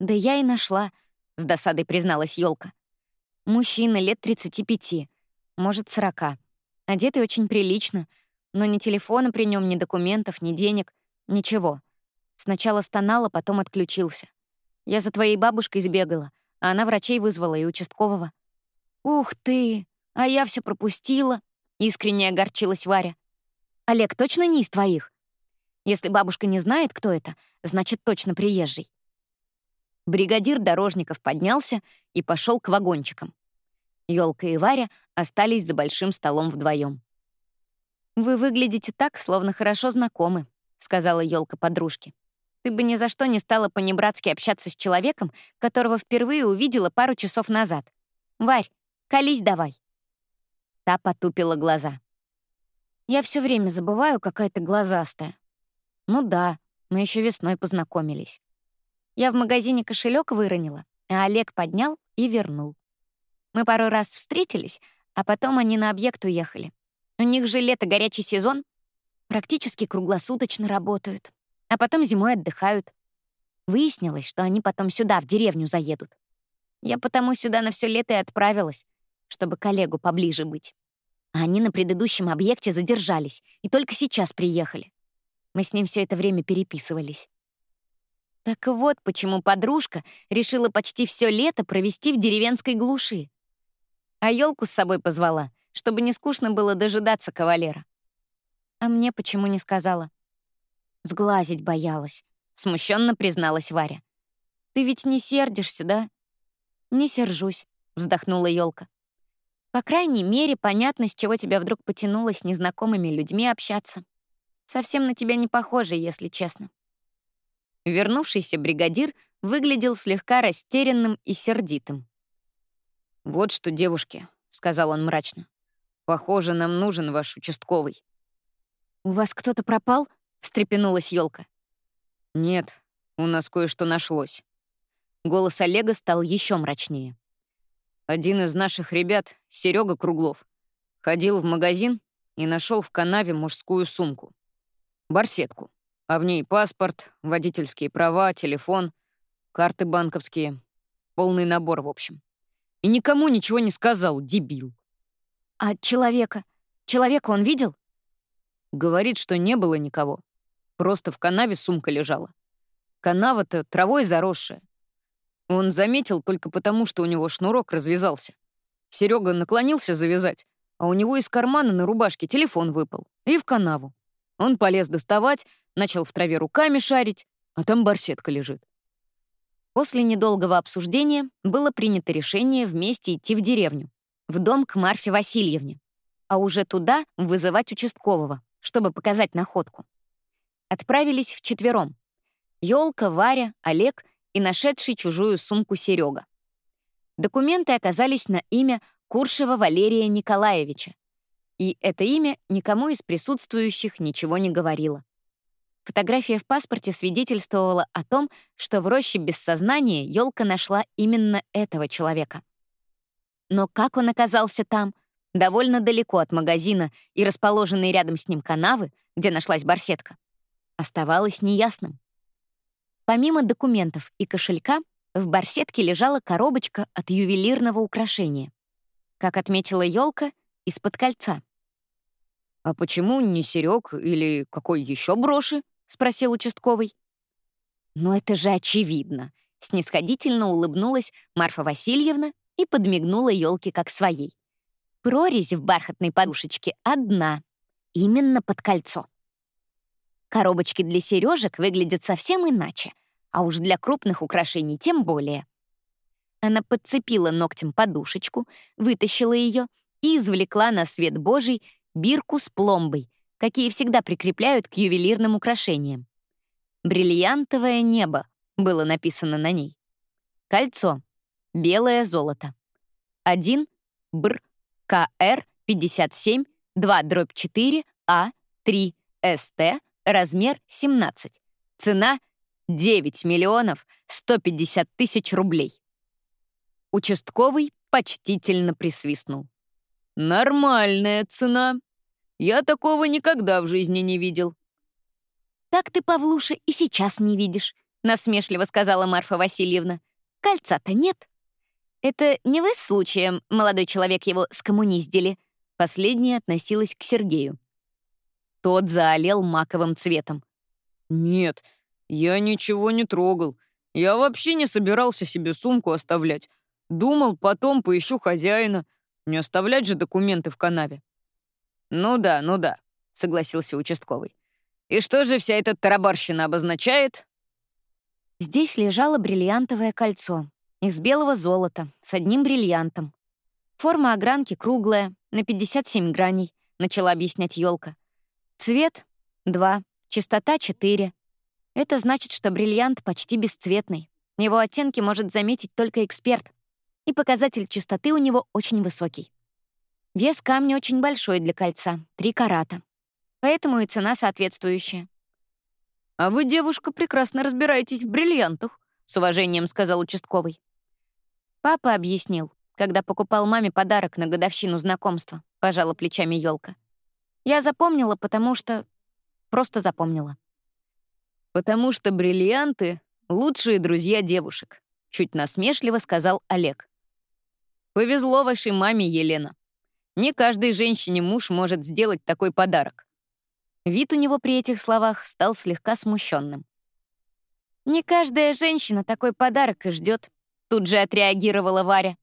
«Да я и нашла», — с досадой призналась Ёлка. «Мужчина лет 35, может, 40. Одетый очень прилично, но ни телефона при нем, ни документов, ни денег, ничего. Сначала стонала, потом отключился. Я за твоей бабушкой сбегала, а она врачей вызвала и участкового. «Ух ты! А я все пропустила!» — искренне огорчилась Варя. «Олег точно не из твоих? Если бабушка не знает, кто это, значит, точно приезжий». Бригадир дорожников поднялся и пошел к вагончикам. Ёлка и Варя остались за большим столом вдвоем. «Вы выглядите так, словно хорошо знакомы», — сказала Ёлка подружке. «Ты бы ни за что не стала по-небратски общаться с человеком, которого впервые увидела пару часов назад. Варь, колись давай». Та потупила глаза. «Я все время забываю, какая ты глазастая». «Ну да, мы еще весной познакомились». Я в магазине кошелек выронила, а Олег поднял и вернул. Мы пару раз встретились, а потом они на объект уехали. У них же лето горячий сезон. Практически круглосуточно работают. А потом зимой отдыхают. Выяснилось, что они потом сюда, в деревню, заедут. Я потому сюда на все лето и отправилась, чтобы коллегу поближе быть. А они на предыдущем объекте задержались и только сейчас приехали. Мы с ним все это время переписывались. Так вот, почему подружка решила почти все лето провести в деревенской глуши а елку с собой позвала, чтобы не скучно было дожидаться кавалера. А мне почему не сказала? Сглазить боялась, смущенно призналась Варя. Ты ведь не сердишься, да? Не сержусь, вздохнула елка. По крайней мере, понятно, с чего тебя вдруг потянуло с незнакомыми людьми общаться. Совсем на тебя не похоже, если честно. Вернувшийся бригадир выглядел слегка растерянным и сердитым. «Вот что, девушки», — сказал он мрачно. «Похоже, нам нужен ваш участковый». «У вас кто-то пропал?» — встрепенулась елка. «Нет, у нас кое-что нашлось». Голос Олега стал еще мрачнее. Один из наших ребят, Серега Круглов, ходил в магазин и нашел в канаве мужскую сумку. Барсетку. А в ней паспорт, водительские права, телефон, карты банковские. Полный набор, в общем. И никому ничего не сказал, дебил. А человека? Человека он видел? Говорит, что не было никого. Просто в канаве сумка лежала. Канава-то травой заросшая. Он заметил только потому, что у него шнурок развязался. Серега наклонился завязать, а у него из кармана на рубашке телефон выпал. И в канаву. Он полез доставать, начал в траве руками шарить, а там барсетка лежит. После недолгого обсуждения было принято решение вместе идти в деревню, в дом к Марфе Васильевне, а уже туда вызывать участкового, чтобы показать находку. Отправились вчетвером. Ёлка, Варя, Олег и нашедший чужую сумку Серега. Документы оказались на имя Куршева Валерия Николаевича, и это имя никому из присутствующих ничего не говорило. Фотография в паспорте свидетельствовала о том, что в роще без сознания елка нашла именно этого человека. Но как он оказался там, довольно далеко от магазина и расположенной рядом с ним канавы, где нашлась барсетка, оставалось неясным. Помимо документов и кошелька, в барсетке лежала коробочка от ювелирного украшения. Как отметила елка, из-под кольца. «А почему не серег или какой еще броши?» — спросил участковый. «Но это же очевидно», — снисходительно улыбнулась Марфа Васильевна и подмигнула елке как своей. Прорезь в бархатной подушечке одна, именно под кольцо. Коробочки для сережек выглядят совсем иначе, а уж для крупных украшений тем более. Она подцепила ногтем подушечку, вытащила ее и извлекла на свет Божий бирку с пломбой, какие всегда прикрепляют к ювелирным украшениям. «Бриллиантовое небо» было написано на ней. Кольцо. Белое золото. 1 БР КР 57 2 дробь 4 А 3 СТ размер 17. Цена 9 миллионов 150 тысяч рублей. Участковый почтительно присвистнул. «Нормальная цена», я такого никогда в жизни не видел». «Так ты, Павлуша, и сейчас не видишь», — насмешливо сказала Марфа Васильевна. «Кольца-то нет». «Это не вы случаем, молодой человек, его скоммуниздили?» Последняя относилась к Сергею. Тот заолел маковым цветом. «Нет, я ничего не трогал. Я вообще не собирался себе сумку оставлять. Думал, потом поищу хозяина. Не оставлять же документы в канаве. «Ну да, ну да», — согласился участковый. «И что же вся эта тарабарщина обозначает?» Здесь лежало бриллиантовое кольцо из белого золота с одним бриллиантом. Форма огранки круглая, на 57 граней, начала объяснять елка. Цвет — 2, частота — 4. Это значит, что бриллиант почти бесцветный. Его оттенки может заметить только эксперт. И показатель частоты у него очень высокий. Вес камня очень большой для кольца — 3 карата. Поэтому и цена соответствующая. «А вы, девушка, прекрасно разбираетесь в бриллиантах», — с уважением сказал участковый. Папа объяснил, когда покупал маме подарок на годовщину знакомства, пожала плечами елка. Я запомнила, потому что... Просто запомнила. «Потому что бриллианты — лучшие друзья девушек», — чуть насмешливо сказал Олег. «Повезло вашей маме, Елена. Не каждой женщине муж может сделать такой подарок. Вид у него при этих словах стал слегка смущенным. «Не каждая женщина такой подарок и ждет», — тут же отреагировала Варя.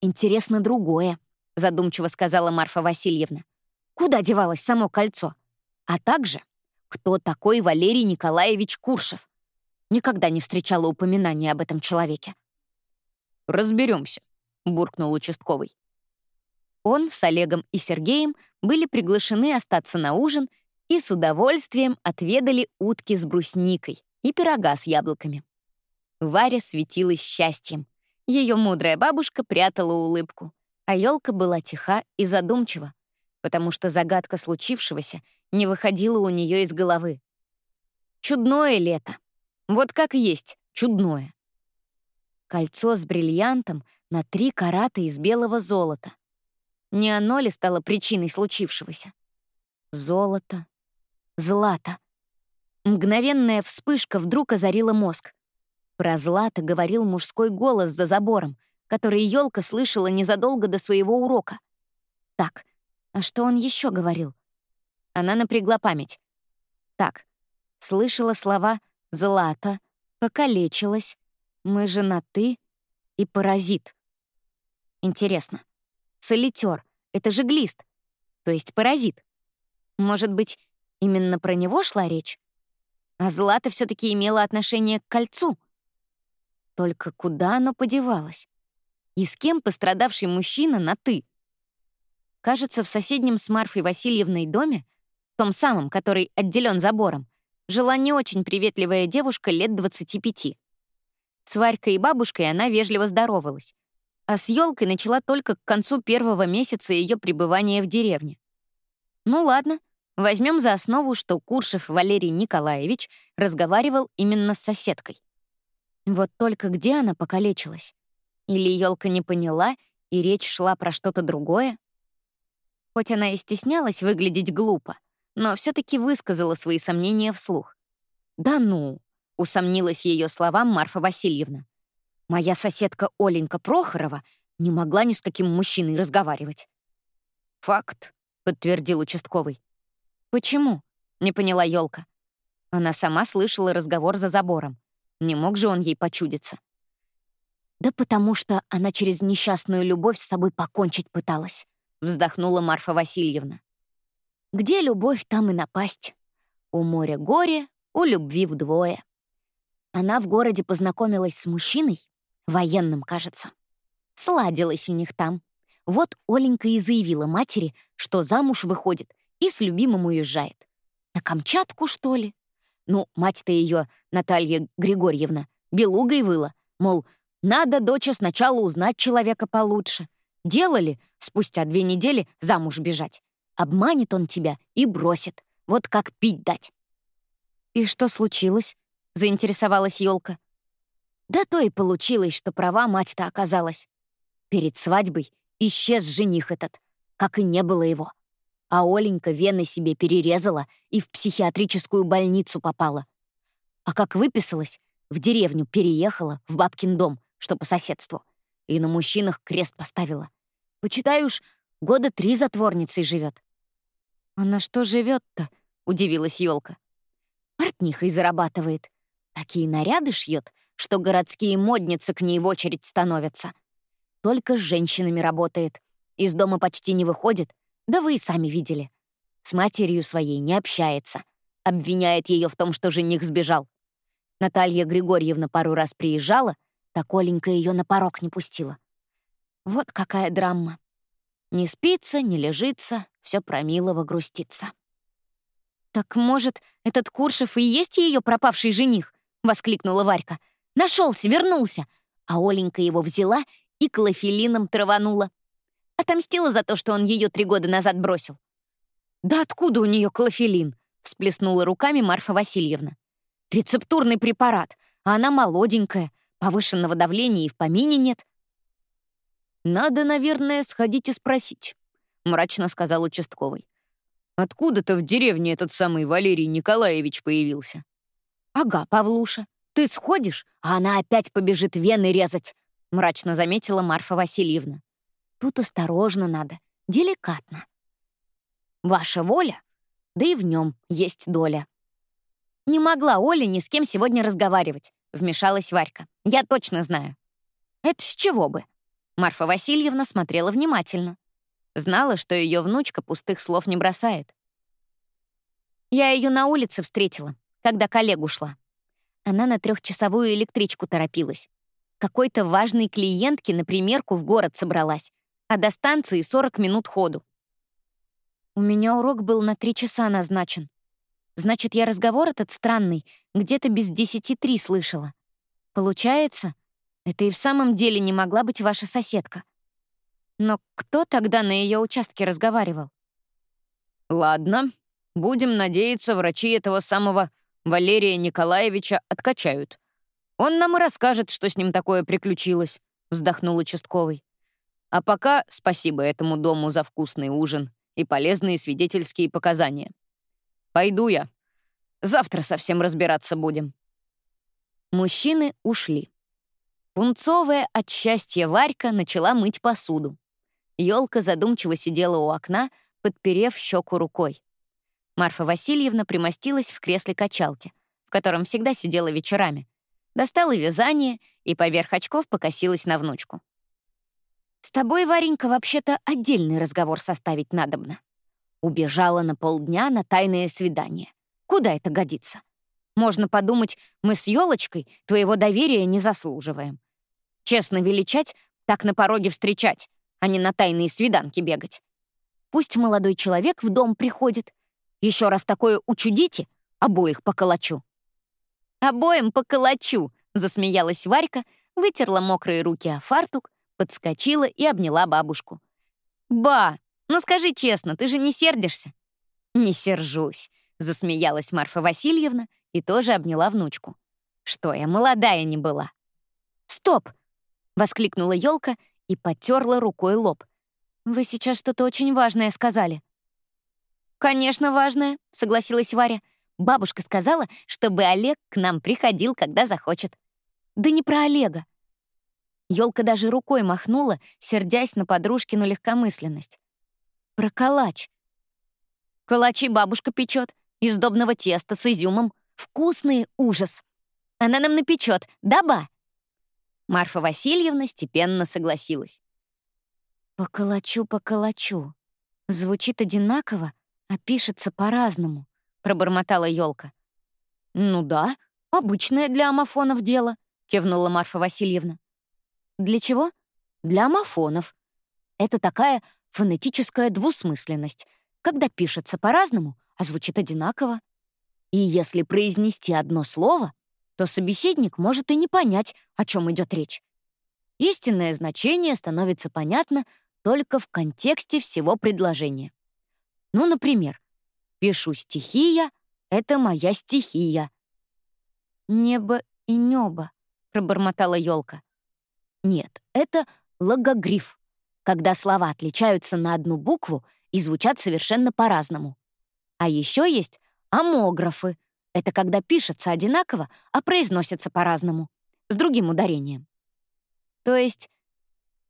«Интересно другое», — задумчиво сказала Марфа Васильевна. «Куда девалось само кольцо? А также, кто такой Валерий Николаевич Куршев? Никогда не встречала упоминания об этом человеке». Разберемся, буркнул участковый. Он с Олегом и Сергеем были приглашены остаться на ужин и с удовольствием отведали утки с брусникой и пирога с яблоками. Варя светилась счастьем. Ее мудрая бабушка прятала улыбку, а елка была тиха и задумчива, потому что загадка случившегося не выходила у нее из головы. Чудное лето. Вот как есть чудное. Кольцо с бриллиантом на три карата из белого золота. Не оно ли стало причиной случившегося? Золото. Злато. Мгновенная вспышка вдруг озарила мозг. Про Злата говорил мужской голос за забором, который елка слышала незадолго до своего урока. Так, а что он еще говорил? Она напрягла память. Так, слышала слова «злата», «покалечилась», «мы женаты» и «паразит». Интересно, солитер — это же глист, то есть паразит. Может быть, именно про него шла речь? А Злата все таки имела отношение к кольцу. Только куда оно подевалось? И с кем пострадавший мужчина на «ты»? Кажется, в соседнем с Марфой Васильевной доме, том самом, который отделен забором, жила не очень приветливая девушка лет 25. С Варькой и бабушкой она вежливо здоровалась, а с елкой начала только к концу первого месяца ее пребывания в деревне. Ну ладно, возьмем за основу, что Куршев Валерий Николаевич разговаривал именно с соседкой. Вот только где она покалечилась? Или елка не поняла, и речь шла про что-то другое? Хоть она и стеснялась выглядеть глупо, но все таки высказала свои сомнения вслух. «Да ну!» — усомнилась ее словам Марфа Васильевна. «Моя соседка Оленька Прохорова не могла ни с каким мужчиной разговаривать». «Факт», — подтвердил участковый. «Почему?» — не поняла елка. Она сама слышала разговор за забором. Не мог же он ей почудиться. «Да потому что она через несчастную любовь с собой покончить пыталась», — вздохнула Марфа Васильевна. «Где любовь, там и напасть. У моря горе, у любви вдвое». Она в городе познакомилась с мужчиной, военным, кажется. Сладилась у них там. Вот Оленька и заявила матери, что замуж выходит и с любимым уезжает. На Камчатку, что ли? Ну, мать-то ее, Наталья Григорьевна, белугой выла, мол, надо, доча, сначала узнать человека получше. Делали, спустя две недели замуж бежать. Обманет он тебя и бросит. Вот как пить дать. «И что случилось?» — заинтересовалась елка. Да то и получилось, что права мать-то оказалась. Перед свадьбой исчез жених этот, как и не было его. А Оленька вены себе перерезала и в психиатрическую больницу попала. А как выписалась, в деревню переехала, в бабкин дом, что по соседству. И на мужчинах крест поставила. Почитай года три затворницей живет. «А на что живет то удивилась елка. «Портнихой зарабатывает. Такие наряды шьет, что городские модницы к ней в очередь становятся. Только с женщинами работает. Из дома почти не выходит, да вы и сами видели. С матерью своей не общается. Обвиняет ее в том, что жених сбежал. Наталья Григорьевна пару раз приезжала, так Оленька ее на порог не пустила. Вот какая драма. Не спится, не лежится, все про милого грустится. «Так, может, этот Куршев и есть ее пропавший жених?» — воскликнула Варька. Нашелся, вернулся!» А Оленька его взяла и клофелином траванула. Отомстила за то, что он ее три года назад бросил. «Да откуда у нее клофелин?» — всплеснула руками Марфа Васильевна. «Рецептурный препарат, а она молоденькая, Повышенного давления и в помине нет. «Надо, наверное, сходить и спросить», — мрачно сказал участковый. «Откуда-то в деревне этот самый Валерий Николаевич появился». «Ага, Павлуша, ты сходишь, а она опять побежит вены резать», — мрачно заметила Марфа Васильевна. «Тут осторожно надо, деликатно. Ваша воля, да и в нем есть доля». Не могла Оля ни с кем сегодня разговаривать. — вмешалась Варька. «Я точно знаю». «Это с чего бы?» Марфа Васильевна смотрела внимательно. Знала, что ее внучка пустых слов не бросает. Я ее на улице встретила, когда коллегу шла. Она на трехчасовую электричку торопилась. Какой-то важной клиентке на примерку в город собралась, а до станции 40 минут ходу. У меня урок был на три часа назначен. Значит, я разговор этот странный где-то без десяти три слышала. Получается, это и в самом деле не могла быть ваша соседка. Но кто тогда на ее участке разговаривал? Ладно, будем надеяться, врачи этого самого Валерия Николаевича откачают. Он нам и расскажет, что с ним такое приключилось, вздохнул участковый. А пока спасибо этому дому за вкусный ужин и полезные свидетельские показания. Пойду я. Завтра совсем разбираться будем». Мужчины ушли. Пунцовая от счастья Варька начала мыть посуду. Ёлка задумчиво сидела у окна, подперев щеку рукой. Марфа Васильевна примостилась в кресле качалки, в котором всегда сидела вечерами. Достала вязание и поверх очков покосилась на внучку. «С тобой, Варенька, вообще-то отдельный разговор составить надобно. Убежала на полдня на тайное свидание. Куда это годится? Можно подумать, мы с елочкой твоего доверия не заслуживаем. Честно величать, так на пороге встречать, а не на тайные свиданки бегать. Пусть молодой человек в дом приходит. Еще раз такое учудите, обоих поколочу». «Обоим поколочу», — засмеялась Варька, вытерла мокрые руки о фартук, подскочила и обняла бабушку. «Ба, ну скажи честно, ты же не сердишься?» «Не сержусь», — засмеялась Марфа Васильевна и тоже обняла внучку. «Что я молодая не была?» «Стоп!» — воскликнула елка и потерла рукой лоб. «Вы сейчас что-то очень важное сказали». «Конечно, важное», — согласилась Варя. «Бабушка сказала, чтобы Олег к нам приходил, когда захочет». «Да не про Олега». Ёлка даже рукой махнула, сердясь на подружкину легкомысленность. «Про калач». «Калачи бабушка печет из добного теста с изюмом. Вкусный ужас. Она нам напечет, да, ба?» Марфа Васильевна степенно согласилась. «По калачу, по калачу. Звучит одинаково, а пишется по-разному», — пробормотала елка. «Ну да, обычное для амофонов дело», — кивнула Марфа Васильевна. «Для чего?» «Для амофонов. Это такая фонетическая двусмысленность, когда пишется по-разному, а звучит одинаково. И если произнести одно слово, то собеседник может и не понять, о чем идет речь. Истинное значение становится понятно только в контексте всего предложения. Ну, например, «Пишу стихи я — это моя стихия». «Небо и небо», — пробормотала елка. Нет, это логогриф, когда слова отличаются на одну букву и звучат совершенно по-разному. А еще есть амографы. Это когда пишется одинаково, а произносится по-разному, с другим ударением. То есть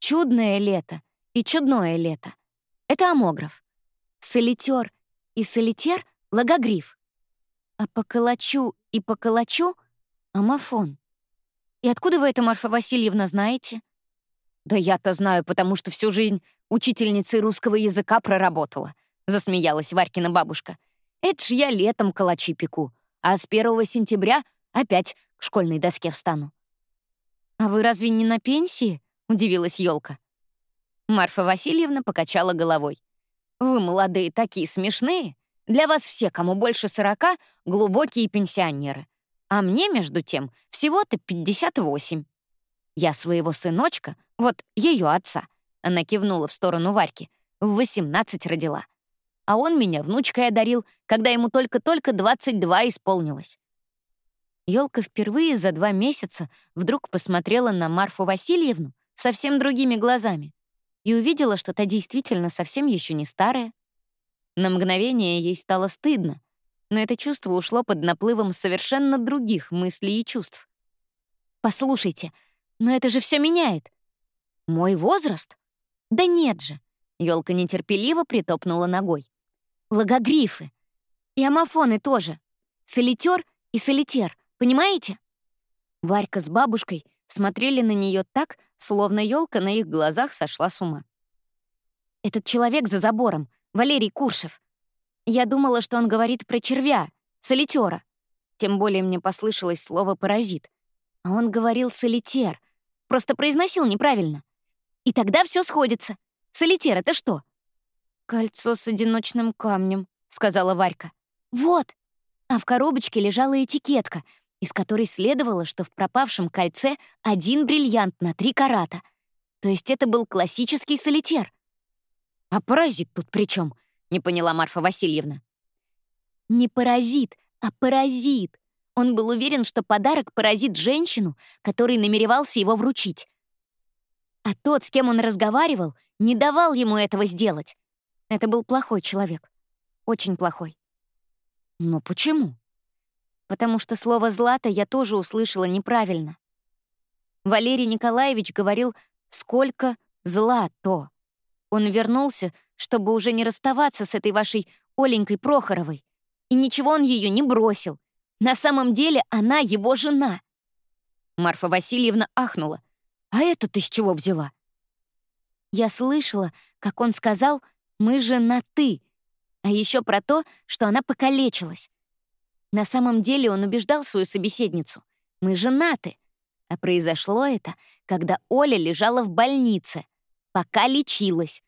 чудное лето и чудное лето — это амограф. Солитер и солитер — логогриф. А по калачу и по калачу — амофон. И откуда вы это, Марфа Васильевна, знаете? Да я-то знаю, потому что всю жизнь учительницей русского языка проработала, засмеялась Варькина бабушка. Это ж я летом калачи пеку, а с 1 сентября опять к школьной доске встану. «А вы разве не на пенсии?» — удивилась елка. Марфа Васильевна покачала головой. «Вы, молодые, такие смешные. Для вас все, кому больше сорока, глубокие пенсионеры. А мне, между тем, всего-то 58. Я своего сыночка, вот ее отца, она кивнула в сторону Варьки, в 18 родила а он меня внучкой одарил, когда ему только-только 22 исполнилось. Ёлка впервые за два месяца вдруг посмотрела на Марфу Васильевну совсем другими глазами и увидела, что та действительно совсем еще не старая. На мгновение ей стало стыдно, но это чувство ушло под наплывом совершенно других мыслей и чувств. «Послушайте, но это же все меняет. Мой возраст? Да нет же!» Ёлка нетерпеливо притопнула ногой логогрифы. И амофоны тоже. Солитер и солитер, понимаете? Варька с бабушкой смотрели на нее так, словно елка на их глазах сошла с ума. Этот человек за забором, Валерий Куршев. Я думала, что он говорит про червя, солитера. Тем более мне послышалось слово «паразит». А он говорил «солитер», просто произносил неправильно. И тогда все сходится. Солитер — это что? «Кольцо с одиночным камнем», — сказала Варька. «Вот!» А в коробочке лежала этикетка, из которой следовало, что в пропавшем кольце один бриллиант на три карата. То есть это был классический солитер. «А паразит тут при чем? не поняла Марфа Васильевна. «Не паразит, а паразит. Он был уверен, что подарок поразит женщину, который намеревался его вручить. А тот, с кем он разговаривал, не давал ему этого сделать. Это был плохой человек. Очень плохой. Но почему? Потому что слово «злато» я тоже услышала неправильно. Валерий Николаевич говорил «сколько зла-то». Он вернулся, чтобы уже не расставаться с этой вашей Оленькой Прохоровой. И ничего он ее не бросил. На самом деле она его жена. Марфа Васильевна ахнула. «А это ты с чего взяла?» Я слышала, как он сказал «мы же на «ты», а еще про то, что она покалечилась. На самом деле он убеждал свою собеседницу. «Мы женаты». А произошло это, когда Оля лежала в больнице, пока лечилась.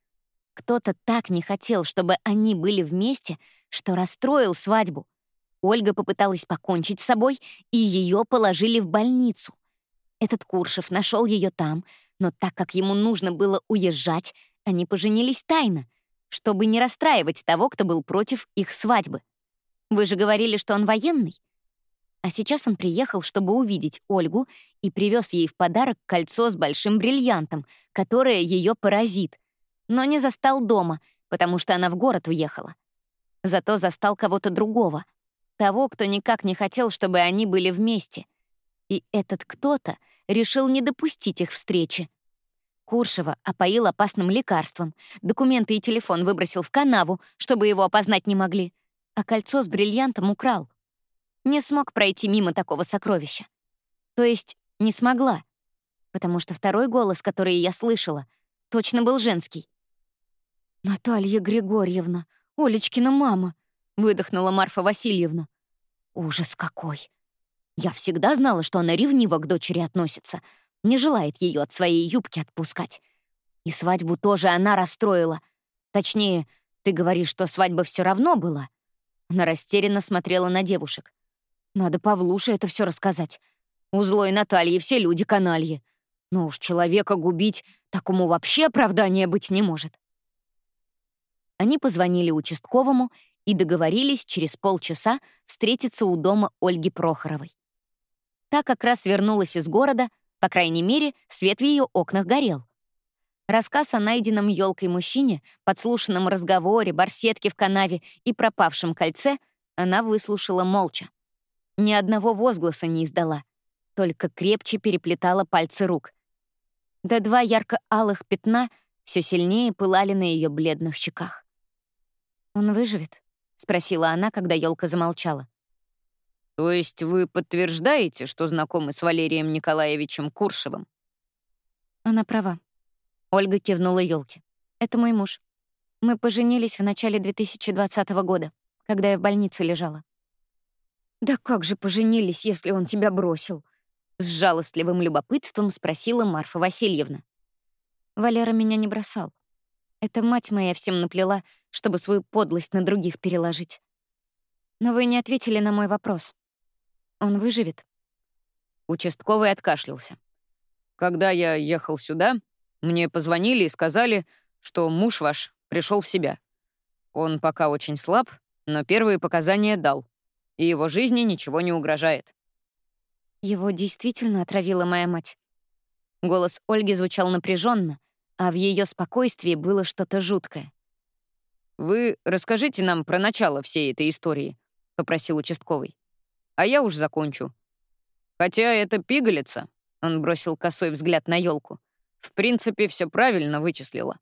Кто-то так не хотел, чтобы они были вместе, что расстроил свадьбу. Ольга попыталась покончить с собой, и ее положили в больницу. Этот Куршев нашел ее там, но так как ему нужно было уезжать, они поженились тайно, чтобы не расстраивать того, кто был против их свадьбы. Вы же говорили, что он военный? А сейчас он приехал, чтобы увидеть Ольгу и привез ей в подарок кольцо с большим бриллиантом, которое ее поразит. Но не застал дома, потому что она в город уехала. Зато застал кого-то другого. Того, кто никак не хотел, чтобы они были вместе. И этот кто-то решил не допустить их встречи. Куршева опоил опасным лекарством, документы и телефон выбросил в канаву, чтобы его опознать не могли, а кольцо с бриллиантом украл. Не смог пройти мимо такого сокровища. То есть не смогла, потому что второй голос, который я слышала, точно был женский. «Наталья Григорьевна, Олечкина мама», — выдохнула Марфа Васильевна. «Ужас какой! Я всегда знала, что она ревниво к дочери относится, не желает ее от своей юбки отпускать. И свадьбу тоже она расстроила. Точнее, ты говоришь, что свадьба все равно была. Она растерянно смотрела на девушек. Надо Павлуше это все рассказать. У злой Натальи все люди канальи. Но уж человека губить, такому вообще оправдания быть не может. Они позвонили участковому и договорились через полчаса встретиться у дома Ольги Прохоровой. Та как раз вернулась из города, по крайней мере, свет в ее окнах горел. Рассказ о найденном елкой мужчине, подслушанном разговоре, барсетке в канаве и пропавшем кольце она выслушала молча. Ни одного возгласа не издала, только крепче переплетала пальцы рук. Да два ярко-алых пятна все сильнее пылали на ее бледных щеках. «Он выживет?» — спросила она, когда елка замолчала. То есть вы подтверждаете, что знакомы с Валерием Николаевичем Куршевым? Она права. Ольга кивнула елке. Это мой муж. Мы поженились в начале 2020 года, когда я в больнице лежала. Да как же поженились, если он тебя бросил? С жалостливым любопытством спросила Марфа Васильевна. Валера меня не бросал. Это мать моя всем наплела, чтобы свою подлость на других переложить. Но вы не ответили на мой вопрос. Он выживет?» Участковый откашлялся. «Когда я ехал сюда, мне позвонили и сказали, что муж ваш пришел в себя. Он пока очень слаб, но первые показания дал, и его жизни ничего не угрожает». «Его действительно отравила моя мать». Голос Ольги звучал напряженно, а в ее спокойствии было что-то жуткое. «Вы расскажите нам про начало всей этой истории», — попросил участковый а я уж закончу. Хотя это пигалица, он бросил косой взгляд на елку. В принципе, все правильно вычислила.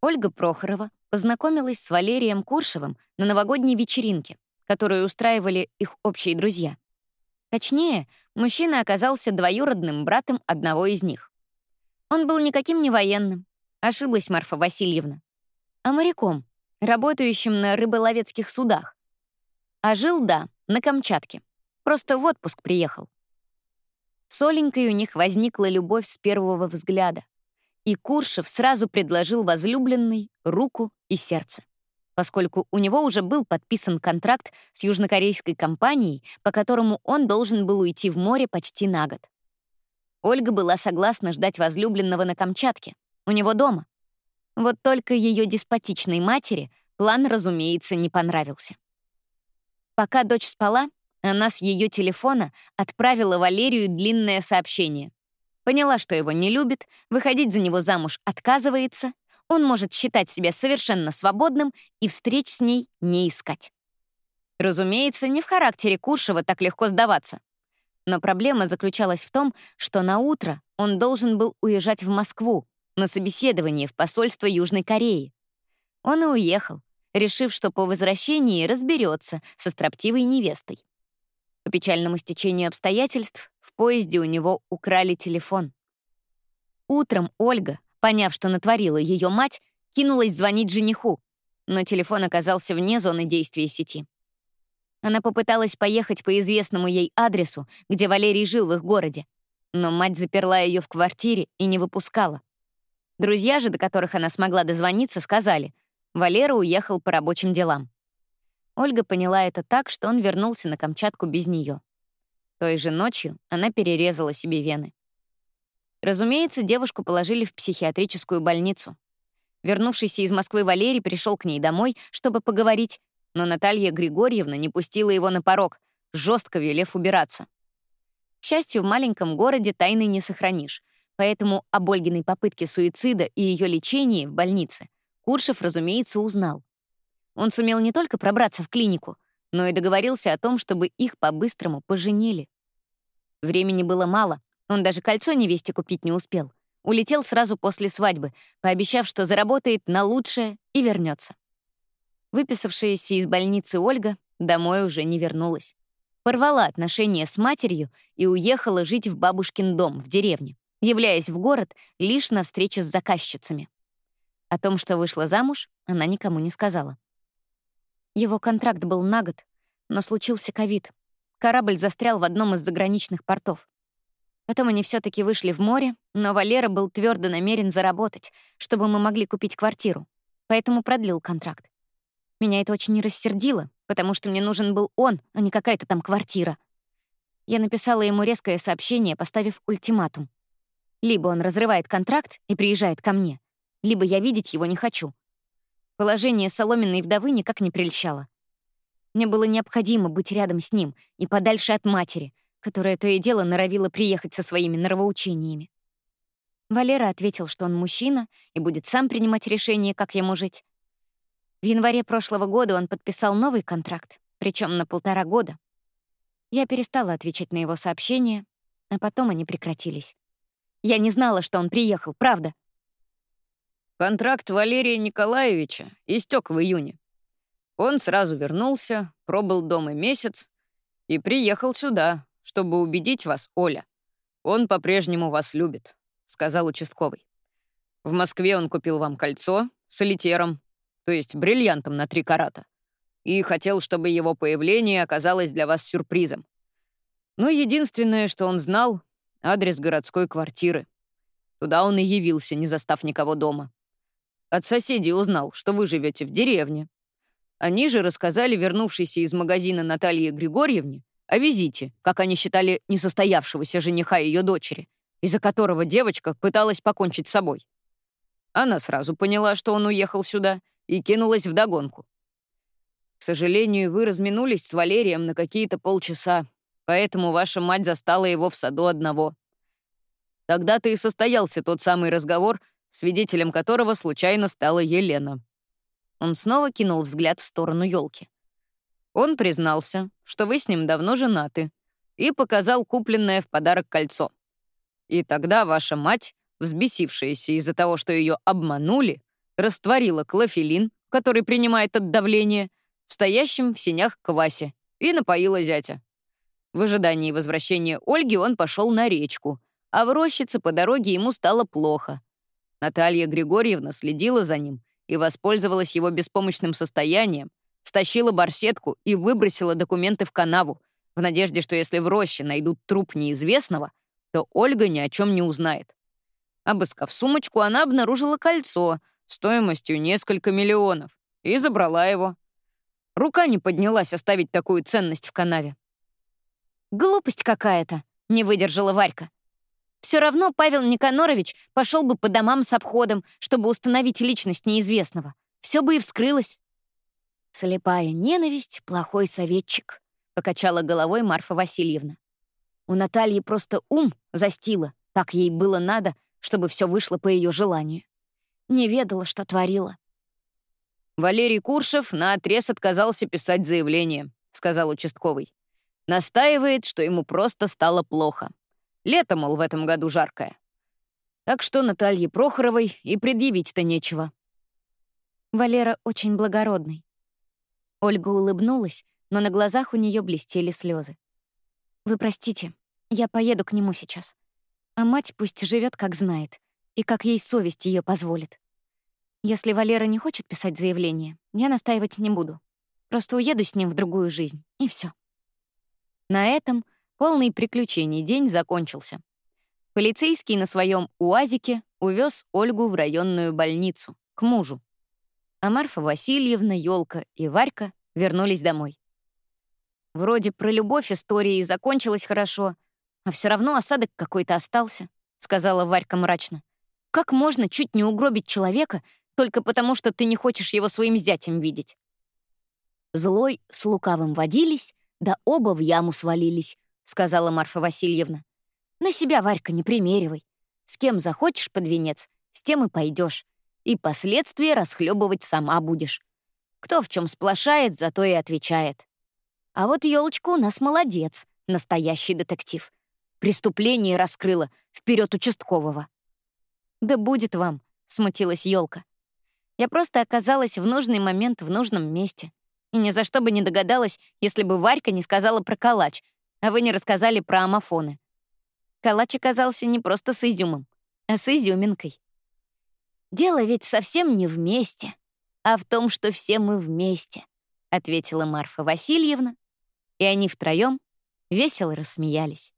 Ольга Прохорова познакомилась с Валерием Куршевым на новогодней вечеринке, которую устраивали их общие друзья. Точнее, мужчина оказался двоюродным братом одного из них. Он был никаким не военным, ошиблась Марфа Васильевна, а моряком, работающим на рыболовецких судах. А жил, да, на Камчатке. Просто в отпуск приехал. С Оленькой у них возникла любовь с первого взгляда. И Куршев сразу предложил возлюбленной руку и сердце, поскольку у него уже был подписан контракт с южнокорейской компанией, по которому он должен был уйти в море почти на год. Ольга была согласна ждать возлюбленного на Камчатке, у него дома. Вот только ее деспотичной матери план, разумеется, не понравился. Пока дочь спала, она с ее телефона отправила Валерию длинное сообщение. Поняла, что его не любит, выходить за него замуж отказывается, он может считать себя совершенно свободным и встреч с ней не искать. Разумеется, не в характере Куршева так легко сдаваться. Но проблема заключалась в том, что на утро он должен был уезжать в Москву на собеседование в посольство Южной Кореи. Он и уехал, решив, что по возвращении разберется со строптивой невестой. По печальному стечению обстоятельств в поезде у него украли телефон. Утром Ольга, поняв, что натворила ее мать, кинулась звонить жениху, но телефон оказался вне зоны действия сети. Она попыталась поехать по известному ей адресу, где Валерий жил в их городе, но мать заперла ее в квартире и не выпускала. Друзья же, до которых она смогла дозвониться, сказали, Валера уехал по рабочим делам. Ольга поняла это так, что он вернулся на Камчатку без нее. Той же ночью она перерезала себе вены. Разумеется, девушку положили в психиатрическую больницу. Вернувшийся из Москвы Валерий пришел к ней домой, чтобы поговорить, но Наталья Григорьевна не пустила его на порог, жестко велев убираться. К счастью, в маленьком городе тайны не сохранишь, поэтому об Ольгиной попытке суицида и ее лечении в больнице Куршев, разумеется, узнал. Он сумел не только пробраться в клинику, но и договорился о том, чтобы их по-быстрому поженили. Времени было мало, он даже кольцо невесте купить не успел. Улетел сразу после свадьбы, пообещав, что заработает на лучшее и вернется. Выписавшаяся из больницы Ольга домой уже не вернулась. Порвала отношения с матерью и уехала жить в бабушкин дом в деревне, являясь в город лишь на встрече с заказчицами. О том, что вышла замуж, она никому не сказала. Его контракт был на год, но случился ковид. Корабль застрял в одном из заграничных портов. Потом они все таки вышли в море, но Валера был твердо намерен заработать, чтобы мы могли купить квартиру, поэтому продлил контракт. Меня это очень рассердило, потому что мне нужен был он, а не какая-то там квартира. Я написала ему резкое сообщение, поставив ультиматум. Либо он разрывает контракт и приезжает ко мне, либо я видеть его не хочу. Положение соломенной вдовы никак не прельщало. Мне было необходимо быть рядом с ним и подальше от матери, которая то и дело норовила приехать со своими нравоучениями. Валера ответил, что он мужчина и будет сам принимать решение, как ему жить. В январе прошлого года он подписал новый контракт, причем на полтора года. Я перестала отвечать на его сообщения, а потом они прекратились. Я не знала, что он приехал, правда. Контракт Валерия Николаевича истек в июне. Он сразу вернулся, пробыл дома месяц и приехал сюда, чтобы убедить вас, Оля. Он по-прежнему вас любит, сказал участковый. В Москве он купил вам кольцо с элитером, то есть бриллиантом на три карата, и хотел, чтобы его появление оказалось для вас сюрпризом. Но единственное, что он знал — адрес городской квартиры. Туда он и явился, не застав никого дома. От соседей узнал, что вы живете в деревне. Они же рассказали вернувшейся из магазина Наталье Григорьевне о визите, как они считали, несостоявшегося жениха ее дочери, из-за которого девочка пыталась покончить с собой. Она сразу поняла, что он уехал сюда, и кинулась вдогонку. К сожалению, вы разминулись с Валерием на какие-то полчаса, поэтому ваша мать застала его в саду одного. Тогда-то и состоялся тот самый разговор, свидетелем которого случайно стала Елена. Он снова кинул взгляд в сторону елки. Он признался, что вы с ним давно женаты, и показал купленное в подарок кольцо. И тогда ваша мать, взбесившаяся из-за того, что ее обманули, растворила клофелин, который принимает от давления, в стоящем в синях квасе, и напоила зятя. В ожидании возвращения Ольги он пошел на речку, а в рощице по дороге ему стало плохо. Наталья Григорьевна следила за ним и воспользовалась его беспомощным состоянием, стащила барсетку и выбросила документы в канаву, в надежде, что если в роще найдут труп неизвестного, то Ольга ни о чем не узнает. Обыскав сумочку, она обнаружила кольцо, стоимостью несколько миллионов, и забрала его. Рука не поднялась оставить такую ценность в канаве. «Глупость какая-то», — не выдержала Варька. Все равно Павел Никанорович пошел бы по домам с обходом, чтобы установить личность неизвестного. Все бы и вскрылось. «Слепая ненависть — плохой советчик», — покачала головой Марфа Васильевна. У Натальи просто ум застила, так ей было надо, чтобы все вышло по ее желанию не ведала, что творила. Валерий Куршев наотрез отказался писать заявление, сказал участковый. «Настаивает, что ему просто стало плохо. Лето, мол, в этом году жаркое. Так что Наталье Прохоровой и предъявить-то нечего». Валера очень благородный. Ольга улыбнулась, но на глазах у нее блестели слезы. «Вы простите, я поеду к нему сейчас. А мать пусть живет, как знает, и как ей совесть ее позволит. Если Валера не хочет писать заявление, я настаивать не буду. Просто уеду с ним в другую жизнь, и все. На этом полный приключений день закончился. Полицейский на своем УАЗике увез Ольгу в районную больницу, к мужу. А Марфа Васильевна, Ёлка и Варька вернулись домой. Вроде про любовь история и закончилась хорошо, а все равно осадок какой-то остался, сказала Варька мрачно. Как можно чуть не угробить человека только потому, что ты не хочешь его своим зятем видеть? Злой с лукавым водились, да оба в яму свалились, сказала Марфа Васильевна. На себя, Варька, не примеривай. С кем захочешь под венец, с тем и пойдешь. И последствия расхлебывать сама будешь. Кто в чем сплошает, зато и отвечает. А вот елочка у нас молодец, настоящий детектив. Преступление раскрыла вперед участкового. «Да будет вам», — смутилась елка. «Я просто оказалась в нужный момент в нужном месте. И ни за что бы не догадалась, если бы Варька не сказала про калач, а вы не рассказали про амофоны. Калач оказался не просто с изюмом, а с изюминкой. «Дело ведь совсем не вместе, а в том, что все мы вместе», — ответила Марфа Васильевна, и они втроем весело рассмеялись.